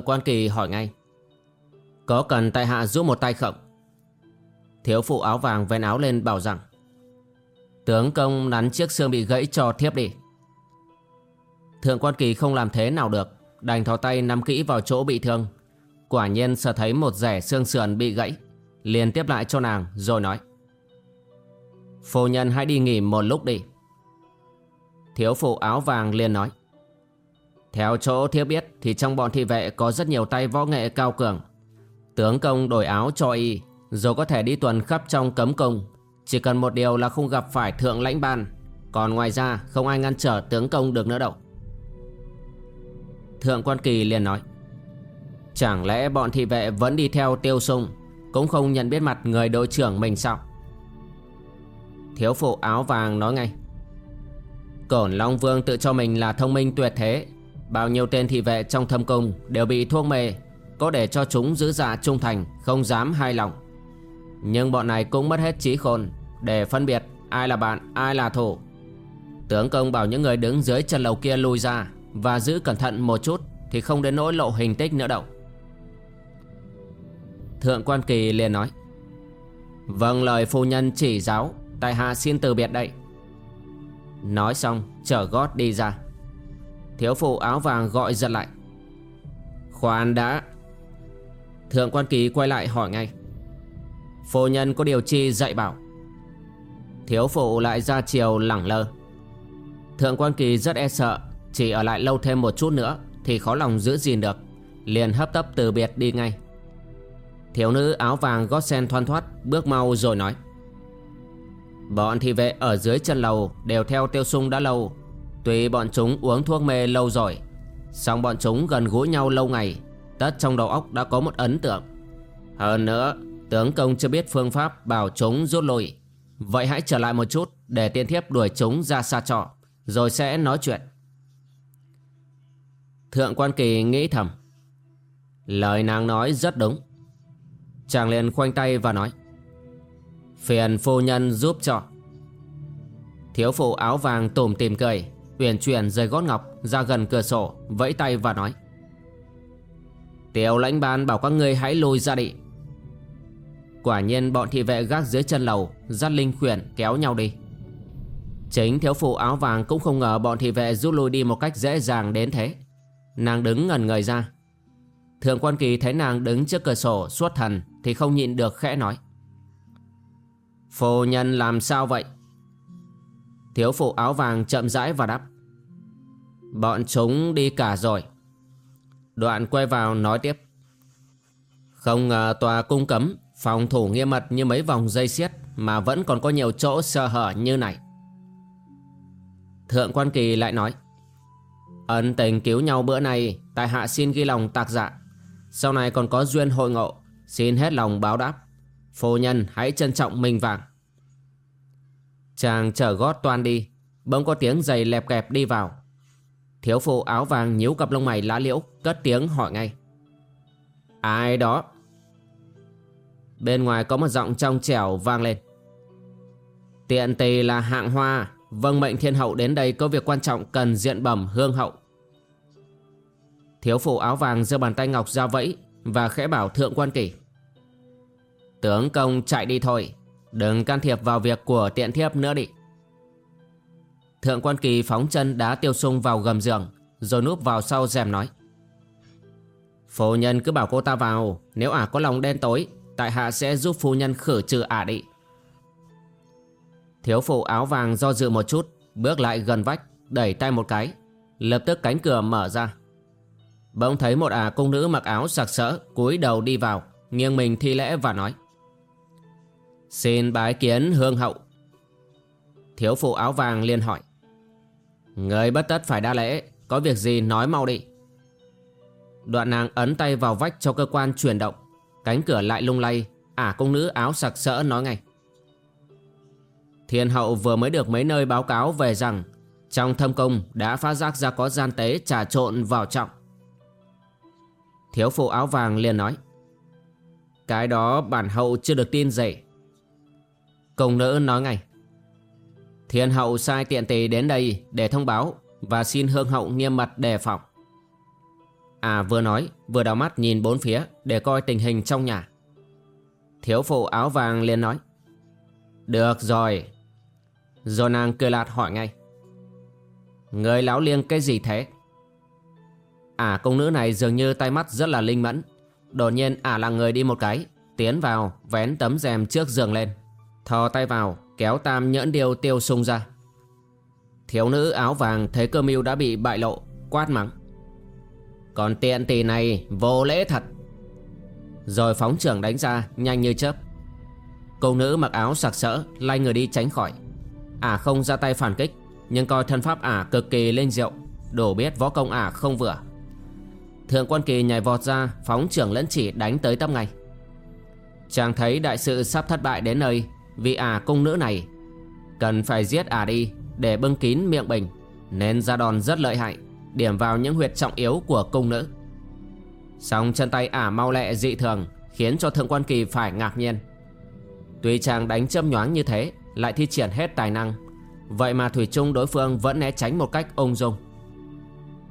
Thượng quan kỳ hỏi ngay. Có cần tại hạ giúp một tay không? Thiếu phụ áo vàng ven áo lên bảo rằng, Tướng công nắn chiếc xương bị gãy cho thiếp đi. Thượng quan kỳ không làm thế nào được, Đành thò tay nắm kỹ vào chỗ bị thương. Quả nhiên sợ thấy một rẻ xương sườn bị gãy, liền tiếp lại cho nàng, rồi nói, Phu nhân hãy đi nghỉ một lúc đi. Thiếu phụ áo vàng liền nói theo chỗ thiếp biết thì trong bọn thị vệ có rất nhiều tay võ nghệ cao cường. Tướng công đổi áo cho y, rồi có thể đi tuần khắp trong cấm cung. Chỉ cần một điều là không gặp phải thượng lãnh ban. Còn ngoài ra không ai ngăn trở tướng công được nữa đâu. Thượng quan kỳ liền nói. Chẳng lẽ bọn thị vệ vẫn đi theo tiêu sung, cũng không nhận biết mặt người đội trưởng mình sao? Thiếu phụ áo vàng nói ngay. Cổn Long Vương tự cho mình là thông minh tuyệt thế Bao nhiêu tên thị vệ trong thâm cung đều bị thuốc mê, Có để cho chúng giữ dạ trung thành, Không dám hai lòng. Nhưng bọn này cũng mất hết trí khôn Để phân biệt ai là bạn, ai là thủ Tướng công bảo những người đứng dưới chân lầu kia lùi ra Và giữ cẩn thận một chút Thì không đến nỗi lộ hình tích nữa đâu. Thượng quan kỳ liền nói Vâng lời phu nhân chỉ giáo, Tại hạ xin từ biệt đây Nói xong trở gót đi ra. Thiếu phụ áo vàng gọi giật lại. Khoan đã. Thượng quan kỳ quay lại hỏi ngay. Phu nhân có điều chi dạy bảo? Thiếu phụ lại ra chiều lẳng lơ. Thượng quan kỳ rất e sợ, Chỉ ở lại lâu thêm một chút nữa Thì khó lòng giữ gìn được, Liền hấp tấp từ biệt đi ngay. Thiếu nữ áo vàng gót sen thoăn thoát, Bước mau rồi nói. Bọn thị vệ ở dưới chân lầu Đều theo tiêu sung đã lâu Tuy bọn chúng uống thuốc mê lâu rồi, song bọn chúng gần gũi nhau lâu ngày, Tất trong đầu óc đã có một ấn tượng. Hơn nữa, Tướng công chưa biết phương pháp bảo chúng rút lui. Vậy hãy trở lại một chút Để tiên thiếp đuổi chúng ra xa trọ, Rồi sẽ nói chuyện. Thượng quan kỳ nghĩ thầm. Lời nàng nói rất đúng. Chàng liền khoanh tay và nói. Phiền phu nhân giúp cho. Thiếu phụ áo vàng tủm tìm cười. Uyển chuyển rời gót ngọc ra gần cửa sổ, Vẫy tay và nói. Tiểu lãnh ban bảo các ngươi hãy lùi ra đi. Quả nhiên bọn thị vệ gác dưới chân lầu, Dắt linh khuyển kéo nhau đi. Chính thiếu phụ áo vàng cũng không ngờ bọn thị vệ rút lui đi một cách dễ dàng đến thế. Nàng đứng ngần người ra. Thượng quan kỳ thấy nàng đứng trước cửa sổ suốt thần Thì không nhịn được khẽ nói. Phu nhân làm sao vậy? Thiếu phụ áo vàng chậm rãi và đáp. Bọn chúng đi cả rồi. Đoạn quay vào nói tiếp. Không ngờ tòa cung cấm, Phòng thủ nghiêm mật như mấy vòng dây xiết Mà vẫn còn có nhiều chỗ sơ hở như này. Thượng quan kỳ lại nói, Ân tình cứu nhau bữa này Tại hạ xin ghi lòng tạc dạ. Sau này còn có duyên hội ngộ, Xin hết lòng báo đáp. Phu nhân, hãy trân trọng mình vàng. Chàng trở gót toan đi, Bỗng có tiếng giày lẹp kẹp đi vào. Thiếu phụ áo vàng nhíu cặp lông mày lá liễu, Cất tiếng hỏi ngay. Ai đó? Bên ngoài có một giọng trong trẻo vang lên. Tiện tỳ là hạng hoa. Vâng mệnh thiên hậu đến đây có việc quan trọng cần diện bẩm hương hậu. Thiếu phụ áo vàng giơ bàn tay ngọc ra vẫy Và khẽ bảo thượng quan kỷ: Tướng công chạy đi thôi. Đừng can thiệp vào việc của tiện thiếp nữa đi. Thượng quan kỳ phóng chân đá tiêu sung vào gầm giường, Rồi núp vào sau rèm nói. Phu nhân cứ bảo cô ta vào, Nếu ả có lòng đen tối, Tại hạ sẽ giúp phu nhân khử trừ ả đi. Thiếu phụ áo vàng do dự một chút, Bước lại gần vách, Đẩy tay một cái, Lập tức cánh cửa mở ra. Bỗng thấy một ả cung nữ mặc áo sặc sỡ, cúi đầu đi vào, Nghiêng mình thi lễ và nói. Xin bái kiến hương hậu. Thiếu phụ áo vàng liền hỏi. Người bất tất phải đa lễ. Có việc gì nói mau đi. Đoạn nàng ấn tay vào vách cho cơ quan chuyển động. Cánh cửa lại lung lay. Ả cung nữ áo sặc sỡ nói ngay. Thiên hậu vừa mới được mấy nơi báo cáo về rằng Trong thâm cung đã phát giác ra có gian tế trà trộn vào trọng. Thiếu phụ áo vàng liền nói. Cái đó bản hậu chưa được tin dậy. Công nữ nói ngay. Thiên hậu sai tiện tỳ đến đây để thông báo Và xin hương hậu nghiêm mật đề phòng. À vừa nói, vừa đào mắt nhìn bốn phía Để coi tình hình trong nhà. Thiếu phụ áo vàng liền nói, Được rồi. Rồi nàng cười lạt hỏi ngay, Người lão liêng cái gì thế? À công nữ này dường như tay mắt rất là linh mẫn. Đột nhiên ả à là người đi một cái, Tiến vào, vén tấm rèm trước giường lên, Thò tay vào kéo tam nhẫn điêu tiêu sung ra. Thiếu nữ áo vàng thấy cơ mưu đã bị bại lộ, Quát mắng. Còn tiện tỷ này vô lễ thật. Rồi phóng trưởng đánh ra, nhanh như chớp. Cô nữ mặc áo sặc sỡ, Lay người đi tránh khỏi. Ả không ra tay phản kích, Nhưng coi thân pháp ả cực kỳ lên diệu Đổ biết võ công ả không vừa. Thượng quan kỳ nhảy vọt ra, Phóng trưởng lẫn chỉ đánh tới tấp ngay. Chàng thấy đại sự sắp thất bại đến nơi vì ả à cung nữ này, Cần phải giết ả à đi, Để bưng kín miệng bình Nên ra đòn rất lợi hại, Điểm vào những huyệt trọng yếu của cung nữ. Xong chân tay ả mau lẹ dị thường, Khiến cho thượng quan kỳ phải ngạc nhiên. Tuy chàng đánh châm nhoáng như thế, Lại thi triển hết tài năng, Vậy mà Thủy chung đối phương vẫn né tránh một cách ung dung.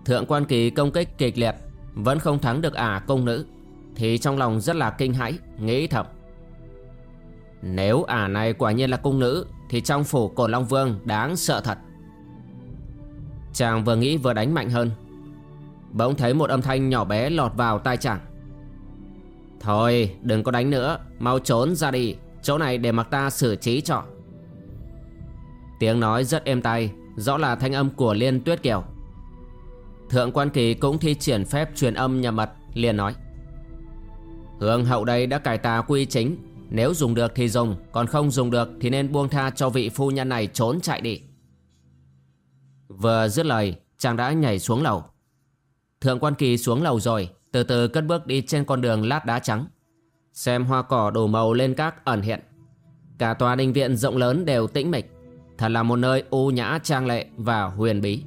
Thượng quan kỳ công kích kịch liệt, Vẫn không thắng được ả công nữ, Thì trong lòng rất là kinh hãi, Nghĩ thầm. Nếu ả này quả nhiên là cung nữ, Thì trong phủ cổ Long Vương đáng sợ thật. Chàng vừa nghĩ vừa đánh mạnh hơn. Bỗng thấy một âm thanh nhỏ bé lọt vào tai chàng. Thôi, đừng có đánh nữa, Mau trốn ra đi, Chỗ này để mặc ta xử trí cho. Tiếng nói rất êm tai, Rõ là thanh âm của Liên Tuyết Kiều. Thượng quan kỳ cũng thi triển phép truyền âm nhà mật liền nói. Hương hậu đây đã cải tà quy chính nếu dùng được thì dùng, Còn không dùng được thì nên buông tha cho vị phu nhân này trốn chạy đi. Vừa dứt lời, Chàng đã nhảy xuống lầu. Thượng quan kỳ xuống lầu rồi, Từ từ cất bước đi trên con đường lát đá trắng. Xem hoa cỏ đổ màu lên các ẩn hiện. Cả tòa đình viện rộng lớn đều tĩnh mịch. Thật là một nơi u nhã trang lệ và huyền bí.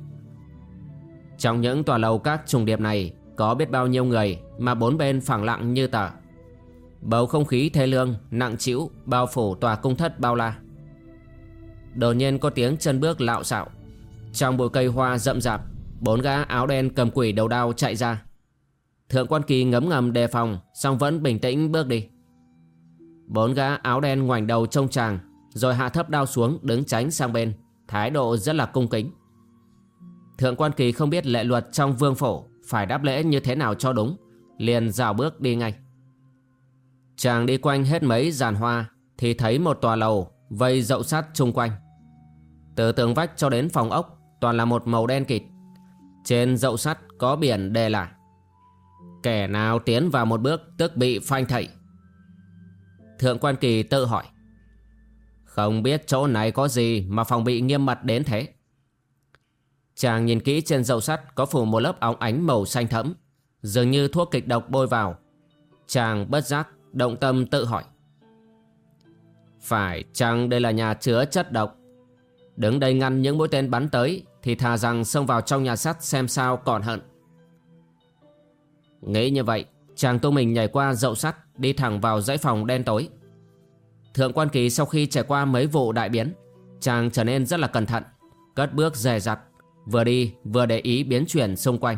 Trong những tòa lầu các trùng điệp này, Có biết bao nhiêu người Mà bốn bên phẳng lặng như tờ. Bầu không khí thê lương, Nặng trĩu, Bao phủ tòa cung thất bao la. Đột nhiên có tiếng chân bước lạo xạo. Trong bụi cây hoa rậm rạp, Bốn gã áo đen cầm quỷ đầu đao chạy ra. Thượng quan kỳ ngấm ngầm đề phòng, song vẫn bình tĩnh bước đi. Bốn gã áo đen ngoảnh đầu trông chàng, Rồi hạ thấp đao xuống đứng tránh sang bên, Thái độ rất là cung kính. Thượng quan kỳ không biết lệ luật trong vương phổ Phải đáp lễ như thế nào cho đúng, Liền rào bước đi ngay. Chàng đi quanh hết mấy giàn hoa Thì thấy một tòa lầu Vây dậu sắt chung quanh. Từ tường vách cho đến phòng ốc Toàn là một màu đen kịt. Trên dậu sắt có biển đề là Kẻ nào tiến vào một bước Tức bị phanh thảy Thượng quan kỳ tự hỏi Không biết chỗ này có gì Mà phòng bị nghiêm mật đến thế? Chàng nhìn kỹ trên dậu sắt có phủ một lớp óng ánh màu xanh thẫm, dường như thuốc kịch độc bôi vào. Chàng bất giác, động tâm tự hỏi. Phải chăng đây là nhà chứa chất độc? Đứng đây ngăn những mũi tên bắn tới thì thà rằng xông vào trong nhà sắt xem sao còn hận. Nghĩ như vậy, chàng tu mình nhảy qua dậu sắt đi thẳng vào dãy phòng đen tối. Thượng quan kỳ sau khi trải qua mấy vụ đại biến, chàng trở nên rất là cẩn thận, cất bước dè dặt Vừa đi vừa để ý biến chuyển xung quanh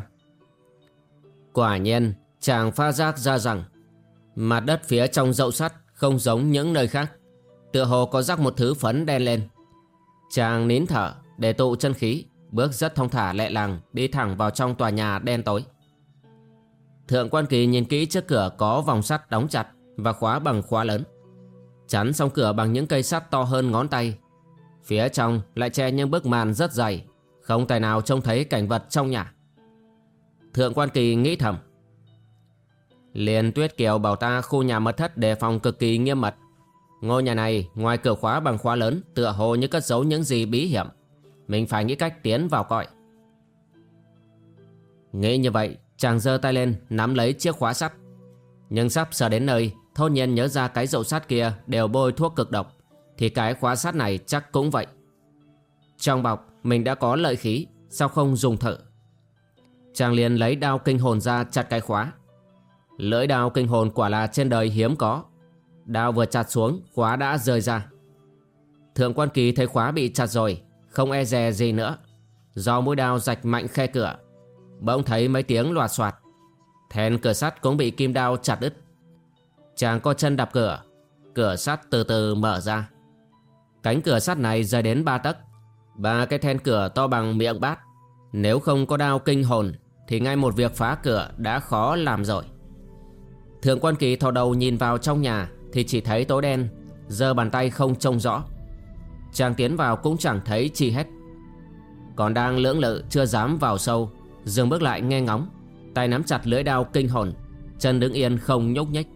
Quả nhiên chàng pha giác ra rằng Mặt đất phía trong dậu sắt không giống những nơi khác. Tựa hồ có rắc một thứ phấn đen lên. Chàng nín thở để tụ chân khí, Bước rất thông thả lẹ làng Đi thẳng vào trong tòa nhà đen tối. Thượng quan kỳ nhìn kỹ trước cửa có vòng sắt đóng chặt Và khóa bằng khóa lớn. Chắn xong cửa bằng những cây sắt to hơn ngón tay. Phía trong lại che những bức màn rất dày, Không tài nào trông thấy cảnh vật trong nhà. Thượng quan kỳ nghĩ thầm Liền tuyết kiều bảo ta khu nhà mật thất đề phòng cực kỳ nghiêm mật. Ngôi nhà này, ngoài cửa khóa bằng khóa lớn, Tựa hồ như cất giấu những gì bí hiểm. Mình phải nghĩ cách tiến vào cõi. Nghĩ như vậy, Chàng giơ tay lên, nắm lấy chiếc khóa sắt. Nhưng sắp sờ đến nơi Thôn nhiên nhớ ra cái dậu sắt kia Đều bôi thuốc cực độc, Thì cái khóa sắt này chắc cũng vậy. Trong bọc, mình đã có lợi khí, Sao không dùng thử? Chàng liền lấy đao kinh hồn ra chặt cái khóa. Lưỡi đao kinh hồn quả là trên đời hiếm có. Đao vừa chặt xuống, khóa đã rơi ra. Thượng quan kỳ thấy khóa bị chặt rồi, Không e dè gì nữa. Do mũi đao rạch mạnh khe cửa, Bỗng thấy mấy tiếng loạt soạt Thèn cửa sắt cũng bị kim đao chặt đứt. Chàng co chân đạp cửa Cửa sắt từ từ mở ra. Cánh cửa sắt này rơi đến ba tấc, Ba cái then cửa to bằng miệng bát. Nếu không có đao kinh hồn, Thì ngay một việc phá cửa đã khó làm rồi. Thượng quan kỳ thò đầu nhìn vào trong nhà Thì chỉ thấy tối đen Giờ bàn tay không trông rõ. Chàng tiến vào cũng chẳng thấy chi hết. Còn đang lưỡng lự chưa dám vào sâu, Dừng bước lại nghe ngóng, Tay nắm chặt lưỡi đao kinh hồn, Chân đứng yên không nhúc nhích.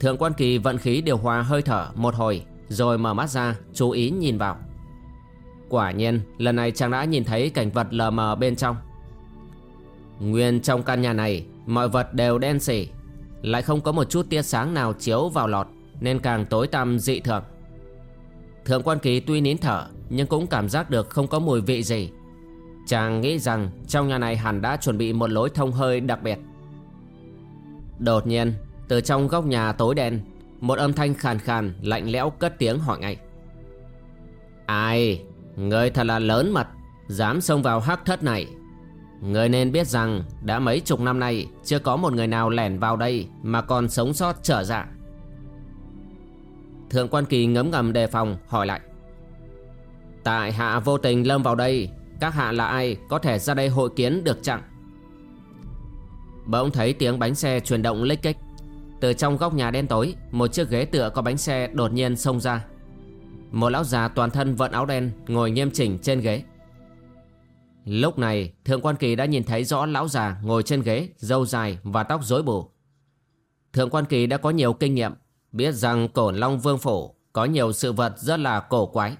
Thượng quan kỳ vận khí điều hòa hơi thở một hồi, Rồi mở mắt ra, chú ý nhìn vào. Quả nhiên, lần này chàng đã nhìn thấy cảnh vật lờ mờ bên trong. Nguyên trong căn nhà này, Mọi vật đều đen xỉ lại không có một chút tia sáng nào chiếu vào lọt, Nên càng tối tăm dị thường. Thượng quan kỳ tuy nín thở, Nhưng cũng cảm giác được không có mùi vị gì. Chàng nghĩ rằng trong nhà này hẳn đã chuẩn bị một lối thông hơi đặc biệt. Đột nhiên, từ trong góc nhà tối đen, Một âm thanh khàn khàn, lạnh lẽo cất tiếng hỏi ngay. Ai? Người thật là lớn mật, Dám xông vào hắc thất này. Người nên biết rằng, Đã mấy chục năm nay, Chưa có một người nào lẻn vào đây Mà còn sống sót trở dạ. Thượng quan kỳ ngấm ngầm đề phòng, hỏi lại. Tại hạ vô tình lâm vào đây, Các hạ là ai Có thể ra đây hội kiến được chẳng Bỗng thấy tiếng bánh xe chuyển động lích kích từ trong góc nhà đen tối, Một chiếc ghế tựa có bánh xe đột nhiên xông ra. Một lão già toàn thân vận áo đen Ngồi nghiêm chỉnh trên ghế. Lúc này Thượng quan kỳ đã nhìn thấy rõ lão già Ngồi trên ghế, râu dài và tóc rối bù. Thượng quan kỳ đã có nhiều kinh nghiệm Biết rằng cổn long vương phủ Có nhiều sự vật rất là cổ quái.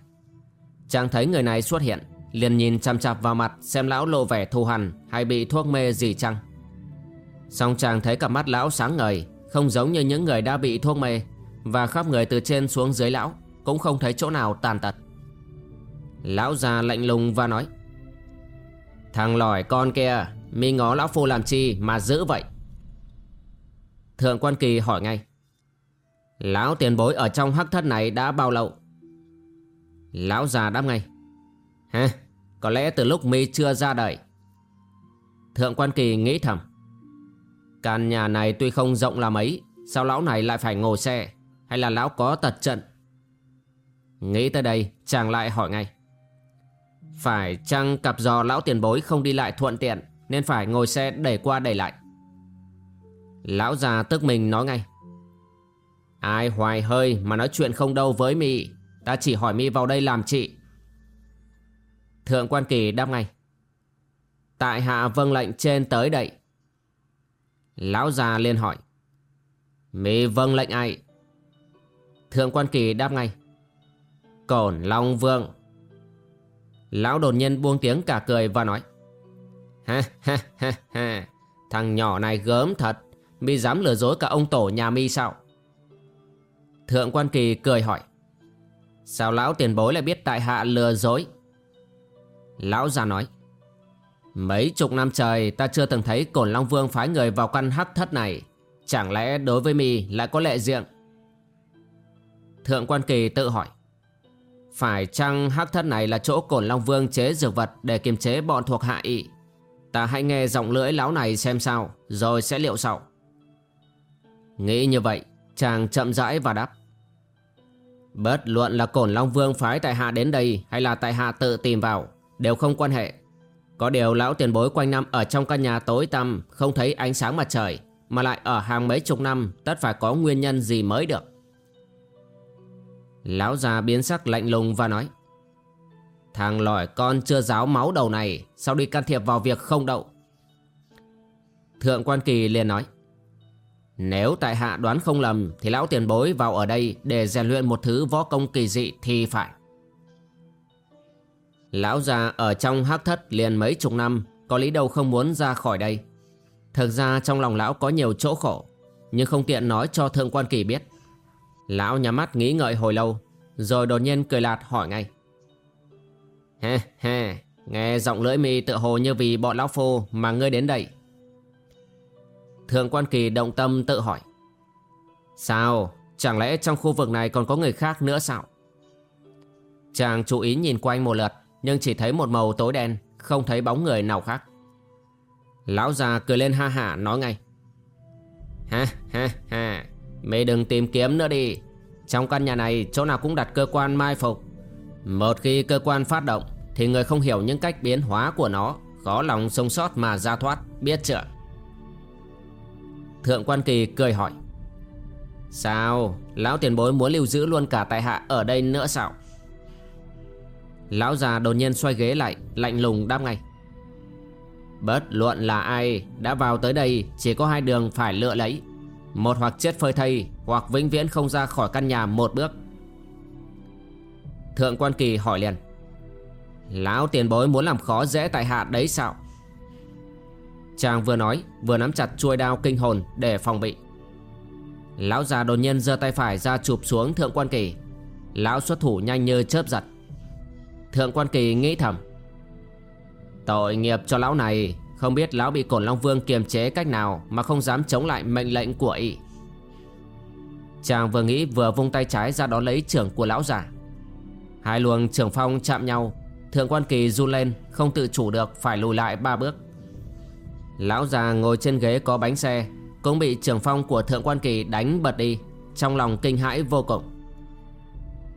Chàng thấy người này xuất hiện liền nhìn chằm chạp vào mặt Xem lão lộ vẻ thù hằn Hay bị thuốc mê gì chăng. Xong chàng thấy cặp mắt lão sáng ngời không giống như những người đã bị thuốc mê Và khắp người từ trên xuống dưới lão Cũng không thấy chỗ nào tàn tật. Lão già lạnh lùng và nói Thằng lỏi con kia, Mi ngó lão phu làm chi mà giữ vậy? Thượng quan kỳ hỏi ngay. Lão tiền bối ở trong hắc thất này đã bao lâu? Lão già đáp ngay. Ha Có lẽ từ lúc mi chưa ra đời. Thượng quan kỳ nghĩ thầm. Căn nhà này tuy không rộng là mấy, Sao lão này lại phải ngồi xe? Hay là lão có tật trận? Nghĩ tới đây, chàng lại hỏi ngay. Phải chăng cặp giò lão tiền bối không đi lại thuận tiện, Nên phải ngồi xe đẩy qua đẩy lại? Lão già tức mình nói ngay. Ai hoài hơi mà nói chuyện không đâu với mi Ta chỉ hỏi mi vào đây làm chị. Thượng quan kỳ đáp ngay. Tại hạ vâng lệnh trên tới đậy Lão già liền hỏi. Mi vâng lệnh ai? Thượng quan kỳ đáp ngay. Cổn Long Vương. Lão đột nhiên buông tiếng cả cười và nói, Ha ha ha ha, Thằng nhỏ này gớm thật, Mi dám lừa dối cả ông tổ nhà mi sao? Thượng quan kỳ cười hỏi, Sao lão tiền bối lại biết tại hạ lừa dối? Lão già nói, Mấy chục năm trời ta chưa từng thấy Cổn Long Vương phái người vào căn hắc thất này, Chẳng lẽ đối với mi lại có lệ diện Thượng quan kỳ tự hỏi phải chăng hắc thất này là chỗ Cổn Long Vương chế dược vật để kiềm chế bọn thuộc hạ ị? Ta hãy nghe giọng lưỡi lão này xem sao, Rồi sẽ liệu sau. Nghĩ như vậy, Chàng chậm rãi và đáp. Bất luận là cổn Long Vương phái tại hạ đến đây Hay là tại hạ tự tìm vào, Đều không quan hệ. Có điều lão tiền bối quanh năm Ở trong căn nhà tối tăm Không thấy ánh sáng mặt trời, Mà lại ở hàng mấy chục năm Tất phải có nguyên nhân gì mới được. Lão già biến sắc lạnh lùng và nói, Thằng lỏi con chưa giáo máu đầu này, Sao đi can thiệp vào việc không đậu? Thượng quan kỳ liền nói, Nếu tại hạ đoán không lầm, Thì lão tiền bối vào ở đây Để rèn luyện một thứ võ công kỳ dị thì phải. Lão già ở trong hắc thất liền mấy chục năm, Có lý đâu không muốn ra khỏi đây. Thực ra trong lòng lão có nhiều chỗ khổ, Nhưng không tiện nói cho thượng quan kỳ biết. Lão nhắm mắt nghĩ ngợi hồi lâu, Rồi đột nhiên cười lạt hỏi ngay. Ha ha Nghe giọng lưỡi mi tự hồ như vì bọn lão phô Mà ngươi đến đây. Thượng quan kỳ động tâm tự hỏi. Sao? Chẳng lẽ trong khu vực này còn có người khác nữa sao? Chàng chú ý nhìn quanh một lượt, Nhưng chỉ thấy một màu tối đen, Không thấy bóng người nào khác. Lão già cười lên ha hả, nói ngay. Ha ha ha Mày đừng tìm kiếm nữa đi. Trong căn nhà này, chỗ nào cũng đặt cơ quan mai phục. Một khi cơ quan phát động, Thì người không hiểu những cách biến hóa của nó. Khó lòng sống sót mà ra thoát, Biết chưa? Thượng quan kỳ cười hỏi. Sao? Lão tiền bối muốn lưu giữ luôn cả tại hạ Ở đây nữa sao? Lão già đột nhiên xoay ghế lại, Lạnh lùng đáp ngay. Bất luận là ai Đã vào tới đây, Chỉ có hai đường phải lựa lấy một hoặc chết phơi thây, Hoặc vĩnh viễn không ra khỏi căn nhà một bước. Thượng quan kỳ hỏi liền. Lão tiền bối muốn làm khó dễ tại hạ đấy sao? Chàng vừa nói, Vừa nắm chặt chuôi đao kinh hồn Để phòng bị. Lão già đột nhiên giơ tay phải ra chụp xuống thượng quan kỳ. Lão xuất thủ nhanh như chớp giật. Thượng quan kỳ nghĩ thầm. Tội nghiệp cho lão này không biết lão bị cổn Long Vương kiềm chế cách nào Mà không dám chống lại mệnh lệnh của y Chàng vừa nghĩ vừa vung tay trái ra đó lấy trưởng của lão giả Hai luồng trưởng phong chạm nhau, Thượng quan kỳ run lên, Không tự chủ được phải lùi lại ba bước. Lão già ngồi trên ghế có bánh xe, Cũng bị trưởng phong của thượng quan kỳ đánh bật đi, Trong lòng kinh hãi vô cùng.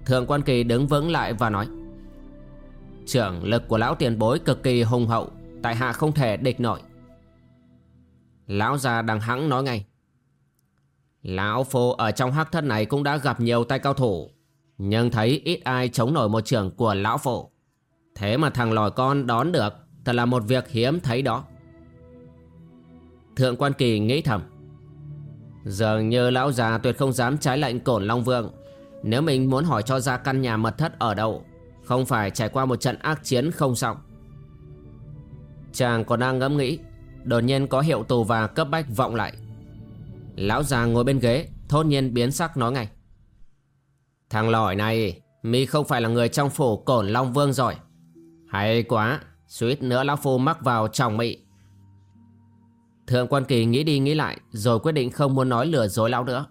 Thượng quan kỳ đứng vững lại và nói, Trưởng lực của lão tiền bối cực kỳ hùng hậu Tại hạ không thể địch nổi. Lão già đằng hắng nói ngay. Lão phu ở trong hắc thất này cũng đã gặp nhiều tay cao thủ, Nhưng thấy ít ai chống nổi một trưởng của lão phu. Thế mà thằng lòi con đón được, Thật là một việc hiếm thấy đó. Thượng quan kỳ nghĩ thầm. Dường như lão già tuyệt không dám trái lệnh cổn Long Vương. Nếu mình muốn hỏi cho ra căn nhà mật thất ở đâu, Không phải trải qua một trận ác chiến không xong. Chàng còn đang ngẫm nghĩ, Đột nhiên có hiệu tù và cấp bách vọng lại. Lão già ngồi bên ghế, Thốt nhiên biến sắc nói ngay. Thằng lỏi này, Mi không phải là người trong phủ cổn Long Vương rồi. Hay quá, Suýt nữa lão phu mắc vào chồng mị. Thượng quan kỳ nghĩ đi nghĩ lại, Rồi quyết định không muốn nói lừa dối lão nữa.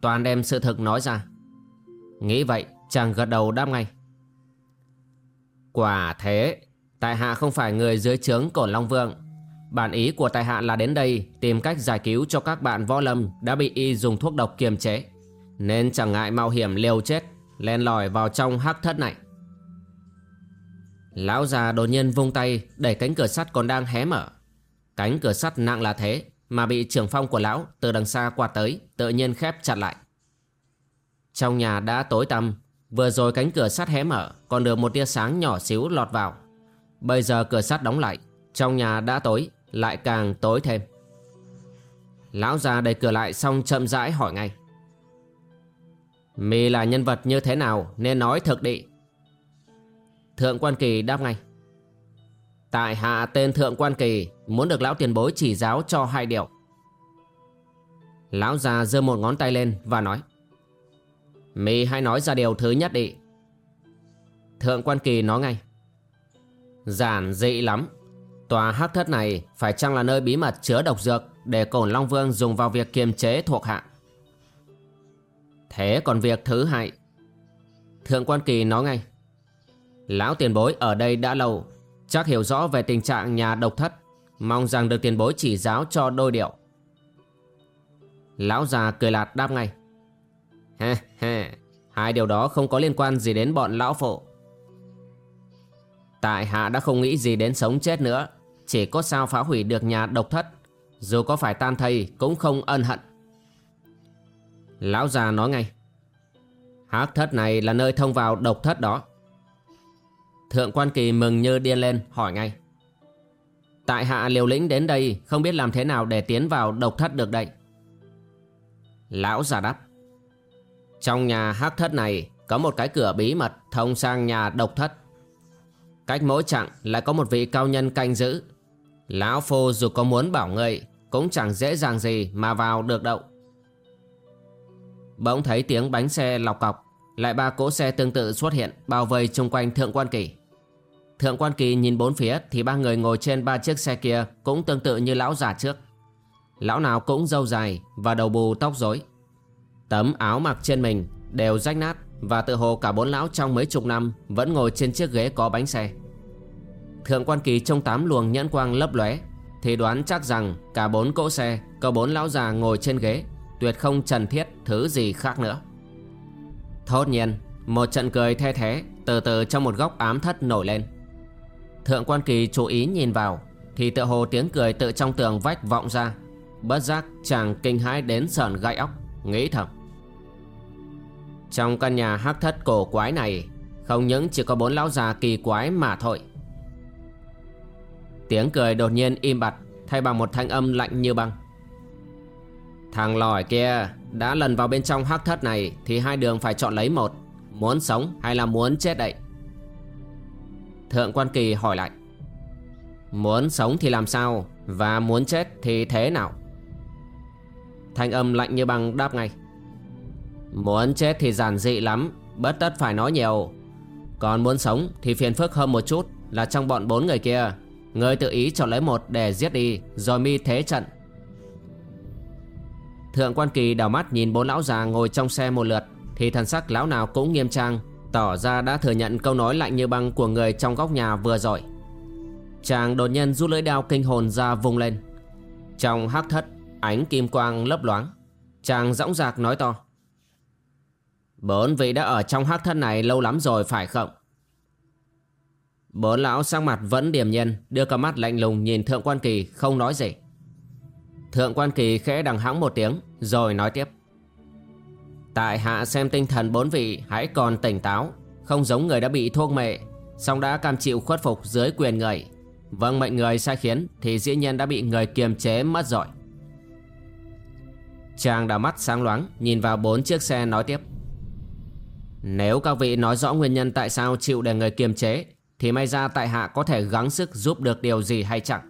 Toàn đem sự thực nói ra. Nghĩ vậy, chàng gật đầu đáp ngay. Quả thế Tại hạ không phải người dưới trướng cổn Long Vương. Bản ý của tại hạ là đến đây Tìm cách giải cứu cho các bạn võ lâm Đã bị y dùng thuốc độc kiềm chế. Nên chẳng ngại mạo hiểm liều chết, Len lỏi vào trong hắc thất này. Lão già đột nhiên vung tay Đẩy cánh cửa sắt còn đang hé mở. Cánh cửa sắt nặng là thế Mà bị trưởng phong của lão từ đằng xa qua tới, Tự nhiên khép chặt lại. Trong nhà đã tối tăm, Vừa rồi cánh cửa sắt hé mở, Còn được một tia sáng nhỏ xíu lọt vào. Bây giờ cửa sắt đóng lại, Trong nhà đã tối, Lại càng tối thêm. Lão già đẩy cửa lại xong chậm rãi hỏi ngay. Mì là nhân vật như thế nào Nên nói thực địa Thượng quan kỳ đáp ngay. Tại hạ tên Thượng quan kỳ, Muốn được lão tiền bối chỉ giáo cho hai điều. Lão già giơ một ngón tay lên và nói. Mì hãy nói ra điều thứ nhất đi. Thượng quan kỳ nói ngay. Giản dị lắm. Tòa hắc thất này phải chăng là nơi bí mật chứa độc dược Để cổn Long Vương dùng vào việc kiềm chế thuộc hạ? Thế còn việc thứ hai. Thượng quan kỳ nói ngay. Lão tiền bối ở đây đã lâu, Chắc hiểu rõ về tình trạng nhà độc thất, Mong rằng được tiền bối chỉ giáo cho đôi điệu. Lão già cười lạt đáp ngay. Ha ha Hai điều đó không có liên quan gì đến bọn lão phụ. Tại hạ đã không nghĩ gì đến sống chết nữa. Chỉ có sao phá hủy được nhà độc thất. Dù có phải tan thây cũng không ân hận. Lão già nói ngay, Hắc thất này là nơi thông vào độc thất đó. Thượng quan kỳ mừng như điên lên, hỏi ngay, Tại hạ liều lĩnh đến đây, không biết làm thế nào để tiến vào độc thất được đây? Lão già đáp, Trong nhà hắc thất này có một cái cửa bí mật thông sang nhà độc thất. Cách mỗi chặng lại có một vị cao nhân canh giữ. Lão Phu dù có muốn bảo ngươi Cũng chẳng dễ dàng gì mà vào được đậu Bỗng thấy tiếng bánh xe lọc cọc, Lại ba cỗ xe tương tự xuất hiện Bao vây chung quanh Thượng Quan Kỳ. Thượng Quan Kỳ nhìn bốn phía Thì ba người ngồi trên ba chiếc xe kia Cũng tương tự như lão già trước. Lão nào cũng râu dài Và đầu bù tóc rối. Tấm áo mặc trên mình đều rách nát. Và tự hồ cả bốn lão trong mấy chục năm Vẫn ngồi trên chiếc ghế có bánh xe. Thượng quan kỳ trong tám luồng nhãn quang lấp lóe, Thì đoán chắc rằng cả bốn cỗ xe, Có bốn lão già ngồi trên ghế, Tuyệt không trần thiết thứ gì khác nữa. Thốt nhiên, Một trận cười the thế Từ từ trong một góc ám thất nổi lên. Thượng quan kỳ chú ý nhìn vào, Thì tự hồ tiếng cười tự trong tường vách vọng ra. Bất giác chàng kinh hãi đến sờn gai óc, Nghĩ thầm. Trong căn nhà hắc thất cổ quái này. Không những chỉ có bốn lão già kỳ quái mà thôi. Tiếng cười đột nhiên im bặt, Thay bằng một thanh âm lạnh như băng. Thằng lỏi kia, Đã lần vào bên trong hắc thất này Thì hai đường phải chọn lấy một, Muốn sống hay là muốn chết đậy Thượng quan kỳ hỏi lại. Muốn sống thì làm sao Và muốn chết thì thế nào? Thanh âm lạnh như băng đáp ngay. Muốn chết thì giản dị lắm, Bất tất phải nói nhiều. Còn muốn sống thì phiền phức hơn một chút Là trong bọn bốn người kia. Người tự ý chọn lấy một để giết đi, Rồi mi thế trận. Thượng quan kỳ đảo mắt nhìn bốn lão già ngồi trong xe một lượt, Thì thần sắc lão nào cũng nghiêm trang, Tỏ ra đã thừa nhận câu nói lạnh như băng của người trong góc nhà vừa rồi. Chàng đột nhiên rút lưỡi đao kinh hồn ra vùng lên. Trong hắc thất, Ánh kim quang lấp loáng. Chàng dõng dạc nói to Bốn vị đã ở trong hắc thân này lâu lắm rồi phải không? Bốn lão sang mặt vẫn điềm nhiên, Đưa cả mắt lạnh lùng nhìn Thượng Quan Kỳ, không nói gì. Thượng Quan Kỳ khẽ đằng hắng một tiếng, Rồi nói tiếp. Tại hạ xem tinh thần bốn vị, hãy còn tỉnh táo. Không giống người đã bị thuốc mệ, song đã cam chịu khuất phục dưới quyền người. Vâng mệnh người sai khiến, Thì dĩ nhiên đã bị người kiềm chế mất rồi. Chàng đã mắt sáng loáng, Nhìn vào bốn chiếc xe nói tiếp. Nếu các vị nói rõ nguyên nhân tại sao chịu để người kiềm chế, Thì may ra tại hạ có thể gắng sức giúp được điều gì hay chẳng?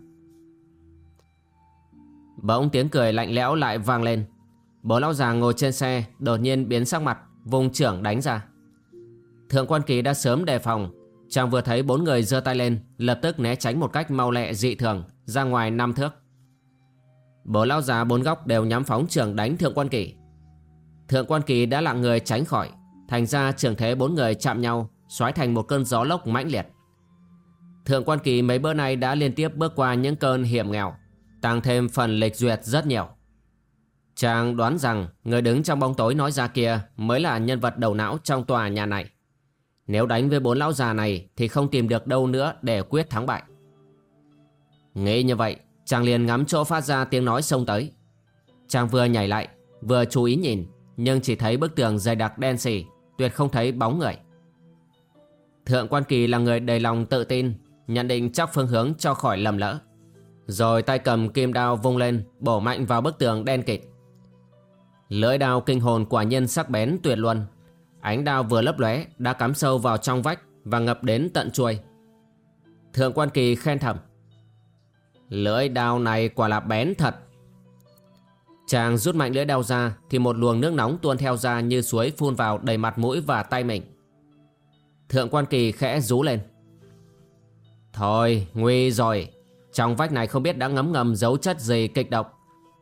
Bỗng tiếng cười lạnh lẽo lại vang lên. Bố lão già ngồi trên xe, Đột nhiên biến sắc mặt, Vùng trưởng đánh ra. Thượng quan kỳ đã sớm đề phòng, Chàng vừa thấy bốn người giơ tay lên, Lập tức né tránh một cách mau lẹ dị thường, Ra ngoài năm thước. Bố lão già bốn góc đều nhắm phóng trưởng đánh thượng quan kỳ. Thượng quan kỳ đã lặng người tránh khỏi Thành ra trường thế bốn người chạm nhau Xoáy thành một cơn gió lốc mãnh liệt Thượng quan kỳ mấy bữa nay đã liên tiếp bước qua những cơn hiểm nghèo Tăng thêm phần lịch duyệt rất nhiều Chàng đoán rằng người đứng trong bóng tối nói ra kia mới là nhân vật đầu não trong tòa nhà này. Nếu đánh với bốn lão già này thì không tìm được đâu nữa để quyết thắng bại. Nghĩ như vậy, chàng liền ngắm chỗ phát ra tiếng nói xông tới. Chàng vừa nhảy lại, vừa chú ý nhìn, nhưng chỉ thấy bức tường dày đặc đen xì tuyệt không thấy bóng người. Thượng quan kỳ là người đầy lòng tự tin, nhận định chắc phương hướng cho khỏi lầm lỡ. Rồi tay cầm kim đao vung lên, bổ mạnh vào bức tường đen kịt. Lưỡi đao kinh hồn quả nhân sắc bén tuyệt luân. Ánh đao vừa lấp lóe đã cắm sâu vào trong vách và ngập đến tận chuôi. Thượng quan kỳ khen thầm. Lưỡi đao này quả là bén thật. Chàng rút mạnh lưỡi đao ra thì một luồng nước nóng tuôn theo ra như suối phun vào đầy mặt mũi và tay mình. Thượng quan kỳ khẽ rú lên. Thôi, nguy rồi. Trong vách này không biết đã ngấm ngầm dấu chất gì kịch độc.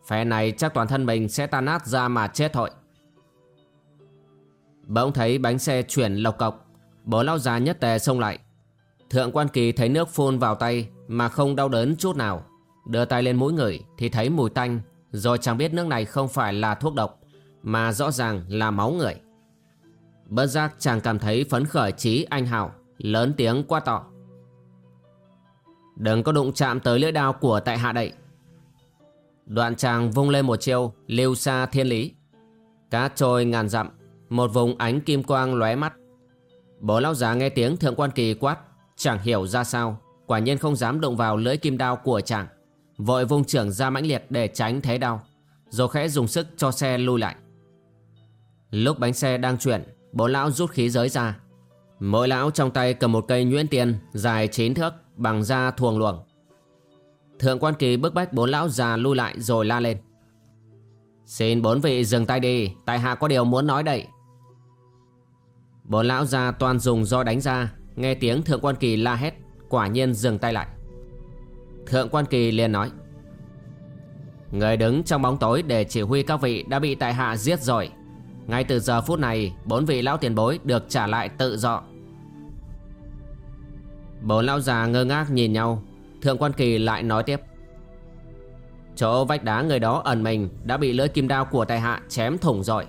Phe này chắc toàn thân mình sẽ tan nát ra mà chết thôi Bỗng thấy bánh xe chuyển lộc cọc Bố lao già nhất tề xông lại Thượng quan kỳ thấy nước phun vào tay Mà không đau đớn chút nào Đưa tay lên mũi người Thì thấy mùi tanh rồi chẳng biết nước này không phải là thuốc độc, Mà rõ ràng là máu người. Bất giác chàng cảm thấy phấn khởi trí anh hào Lớn tiếng qua tỏ Đừng có đụng chạm tới lưỡi đao của tại hạ đậy. Đoạn chàng vung lên một chiêu Lưu xa thiên lý. Cá trôi ngàn dặm, Một vùng ánh kim quang lóe mắt. Bố lão già nghe tiếng thượng quan kỳ quát, Chẳng hiểu ra sao, Quả nhiên không dám động vào lưỡi kim đao của chàng. Vội vung trưởng ra mãnh liệt để tránh thế đau. Rồi khẽ dùng sức cho xe lui lại. Lúc bánh xe đang chuyển Bố lão rút khí giới ra. Mỗi lão trong tay cầm một cây nhuyễn tiền Dài 9 thước bằng da thuồng luồng. Thượng quan kỳ bức bách bốn lão già lui lại rồi la lên. Xin bốn vị dừng tay đi, Tại hạ có điều muốn nói đây. Bốn lão già toàn dùng do đánh ra, Nghe tiếng thượng quan kỳ la hét, Quả nhiên dừng tay lại. Thượng quan kỳ liền nói, Người đứng trong bóng tối để chỉ huy các vị đã bị tại hạ giết rồi. Ngay từ giờ phút này, Bốn vị lão tiền bối được trả lại tự do. Bốn lão già ngơ ngác nhìn nhau. Thượng quan kỳ lại nói tiếp, Chỗ vách đá người đó ẩn mình Đã bị lưỡi kim đao của tài hạ chém thủng rồi.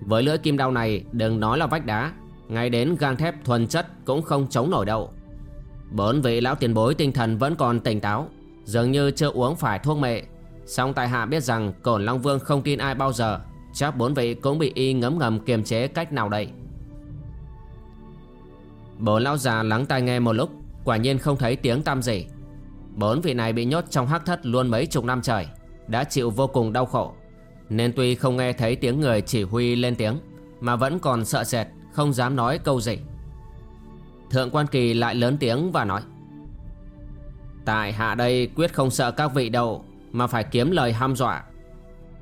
Với lưỡi kim đao này, Đừng nói là vách đá, Ngay đến gang thép thuần chất Cũng không chống nổi đâu. Bốn vị lão tiền bối tinh thần vẫn còn tỉnh táo, Dường như chưa uống phải thuốc mệ. Song tài hạ biết rằng Cổn Long Vương không tin ai bao giờ, Chắc bốn vị cũng bị y ngấm ngầm kiềm chế cách nào đây? Bốn lão già lắng tai nghe một lúc, Quả nhiên không thấy tiếng tăm gì. Bốn vị này bị nhốt trong hắc thất luôn mấy chục năm trời, Đã chịu vô cùng đau khổ. Nên tuy không nghe thấy tiếng người chỉ huy lên tiếng, Mà vẫn còn sợ sệt, Không dám nói câu gì. Thượng quan kỳ lại lớn tiếng và nói, Tại hạ đây quyết không sợ các vị đâu, Mà phải kiếm lời ham dọa.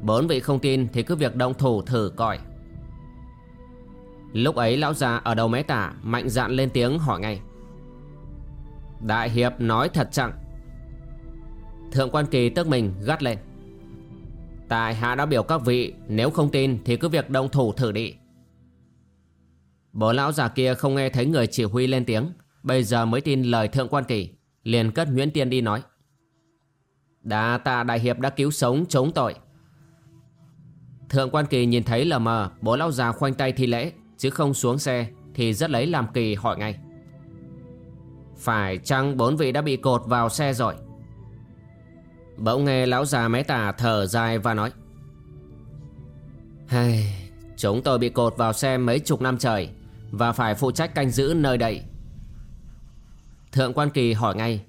Bốn vị không tin thì cứ việc động thủ thử coi. Lúc ấy lão già ở đầu mé tả Mạnh dạn lên tiếng hỏi ngay, Đại hiệp nói thật chẳng? Thượng quan kỳ tức mình gắt lên, Tại hạ đã biểu các vị, Nếu không tin thì cứ việc động thủ thử đi. Bố lão già kia không nghe thấy người chỉ huy lên tiếng. Bây giờ mới tin lời thượng quan kỳ Liền cất Nguyễn Tiên đi nói. Đà tạ đại hiệp đã cứu sống chống tội. Thượng quan kỳ nhìn thấy lờ mờ Bố lão già khoanh tay thi lễ Chứ không xuống xe Thì rất lấy làm kỳ hỏi ngay. Phải chăng bốn vị đã bị cột vào xe rồi? Bỗng nghe lão già mé tả thở dài và nói. Hay, Chúng tôi bị cột vào xe mấy chục năm trời và phải phụ trách canh giữ nơi đây. Thượng quan kỳ hỏi ngay,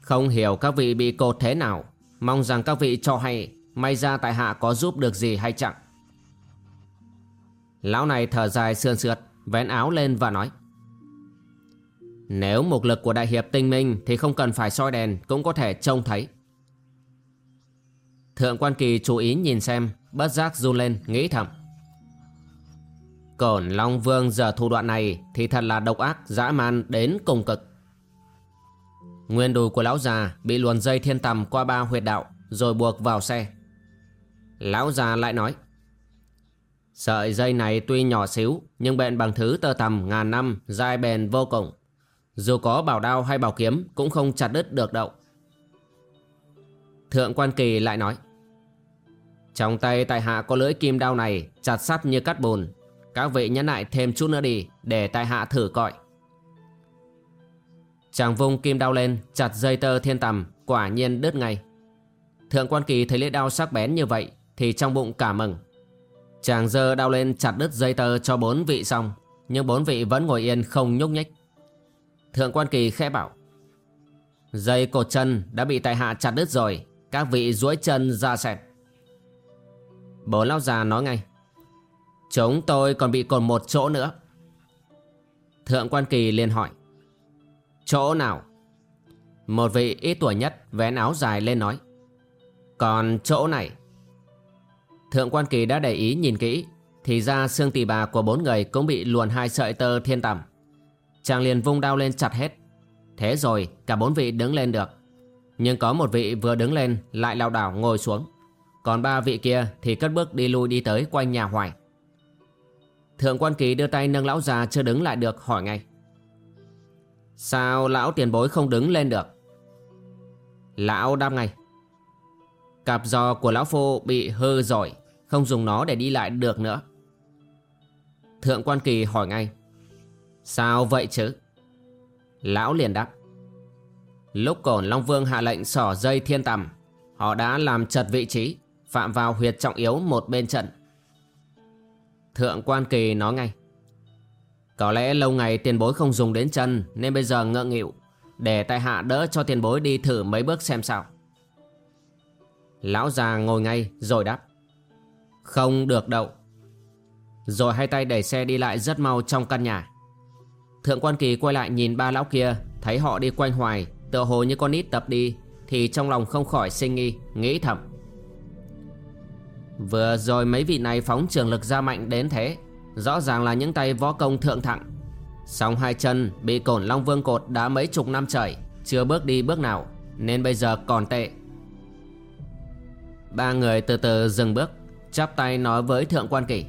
Không hiểu các vị bị cột thế nào, Mong rằng các vị cho hay, May ra tại hạ có giúp được gì hay chẳng? Lão này thở dài sườn sượt, Vén áo lên và nói, Nếu mục lực của đại hiệp tinh minh Thì không cần phải soi đèn, Cũng có thể trông thấy. Thượng quan kỳ chú ý nhìn xem, Bất giác run lên, nghĩ thầm Cổn Long Vương giờ thủ đoạn này Thì thật là độc ác, dã man đến cùng cực. Nguyên đùi của lão già Bị luồn dây thiên tầm qua ba huyệt đạo, Rồi buộc vào xe. Lão già lại nói, Sợi dây này tuy nhỏ xíu, Nhưng bện bằng thứ tơ tầm ngàn năm dai bền vô cùng. Dù có bảo đao hay bảo kiếm Cũng không chặt đứt được đậu. Thượng quan kỳ lại nói, Trong tay tại hạ có lưỡi kim đao này, Chặt sắt như cắt bùn các vị nhẫn lại thêm chút nữa đi, Để tại hạ thử coi. Chàng vung kim đao lên, Chặt dây tơ thiên tầm, Quả nhiên đứt ngay. Thượng quan kỳ thấy lưỡi đao sắc bén như vậy, Thì trong bụng cả mừng. Chàng dơ đao lên chặt đứt dây tơ cho bốn vị xong, Nhưng bốn vị vẫn ngồi yên không nhúc nhích. Thượng quan kỳ khẽ bảo, Dây cột chân đã bị tại hạ chặt đứt rồi, các vị duỗi chân ra sẹt Bố lão già nói ngay Chúng tôi còn bị còn một chỗ nữa. Thượng quan kỳ liền hỏi, Chỗ nào? Một vị ít tuổi nhất vén áo dài lên nói, Còn chỗ này. Thượng quan kỳ đã để ý nhìn kỹ, Thì ra xương tỳ bà của bốn người cũng bị luồn hai sợi tơ thiên tầm Chàng liền vung đao lên chặt hết. Thế rồi, cả bốn vị đứng lên được. Nhưng có một vị vừa đứng lên, lại lao đảo ngồi xuống. Còn ba vị kia thì cất bước đi lui đi tới quanh nhà hoài. Thượng quan kỳ đưa tay nâng lão già chưa đứng lại được, hỏi ngay. Sao lão tiền bối không đứng lên được? Lão đáp ngay. Cặp giò của lão phu bị hư rồi, Không dùng nó để đi lại được nữa. Thượng quan kỳ hỏi ngay. Sao vậy chứ? Lão liền đáp. Lúc cổn Long Vương hạ lệnh sỏ dây thiên tầm, Họ đã làm chật vị trí, Phạm vào huyệt trọng yếu một bên trận. Thượng quan kỳ nói ngay. Có lẽ lâu ngày tiền bối không dùng đến chân, Nên bây giờ ngợ nghịu, Để tại hạ đỡ cho tiền bối đi thử mấy bước xem sao. Lão già ngồi ngay, rồi đáp. Không được đậu Rồi hai tay đẩy xe đi lại rất mau trong căn nhà. Thượng quan kỳ quay lại nhìn ba lão kia, Thấy họ đi quanh hoài, Tựa hồ như con nít tập đi, Thì trong lòng không khỏi sinh nghi, Nghĩ thầm. Vừa rồi mấy vị này phóng trường lực ra mạnh đến thế. Rõ ràng là những tay võ công thượng thặng. Song hai chân bị cổn long vương cột đã mấy chục năm trời, Chưa bước đi bước nào, Nên bây giờ còn tệ. Ba người từ từ dừng bước, Chắp tay nói với thượng quan kỷ.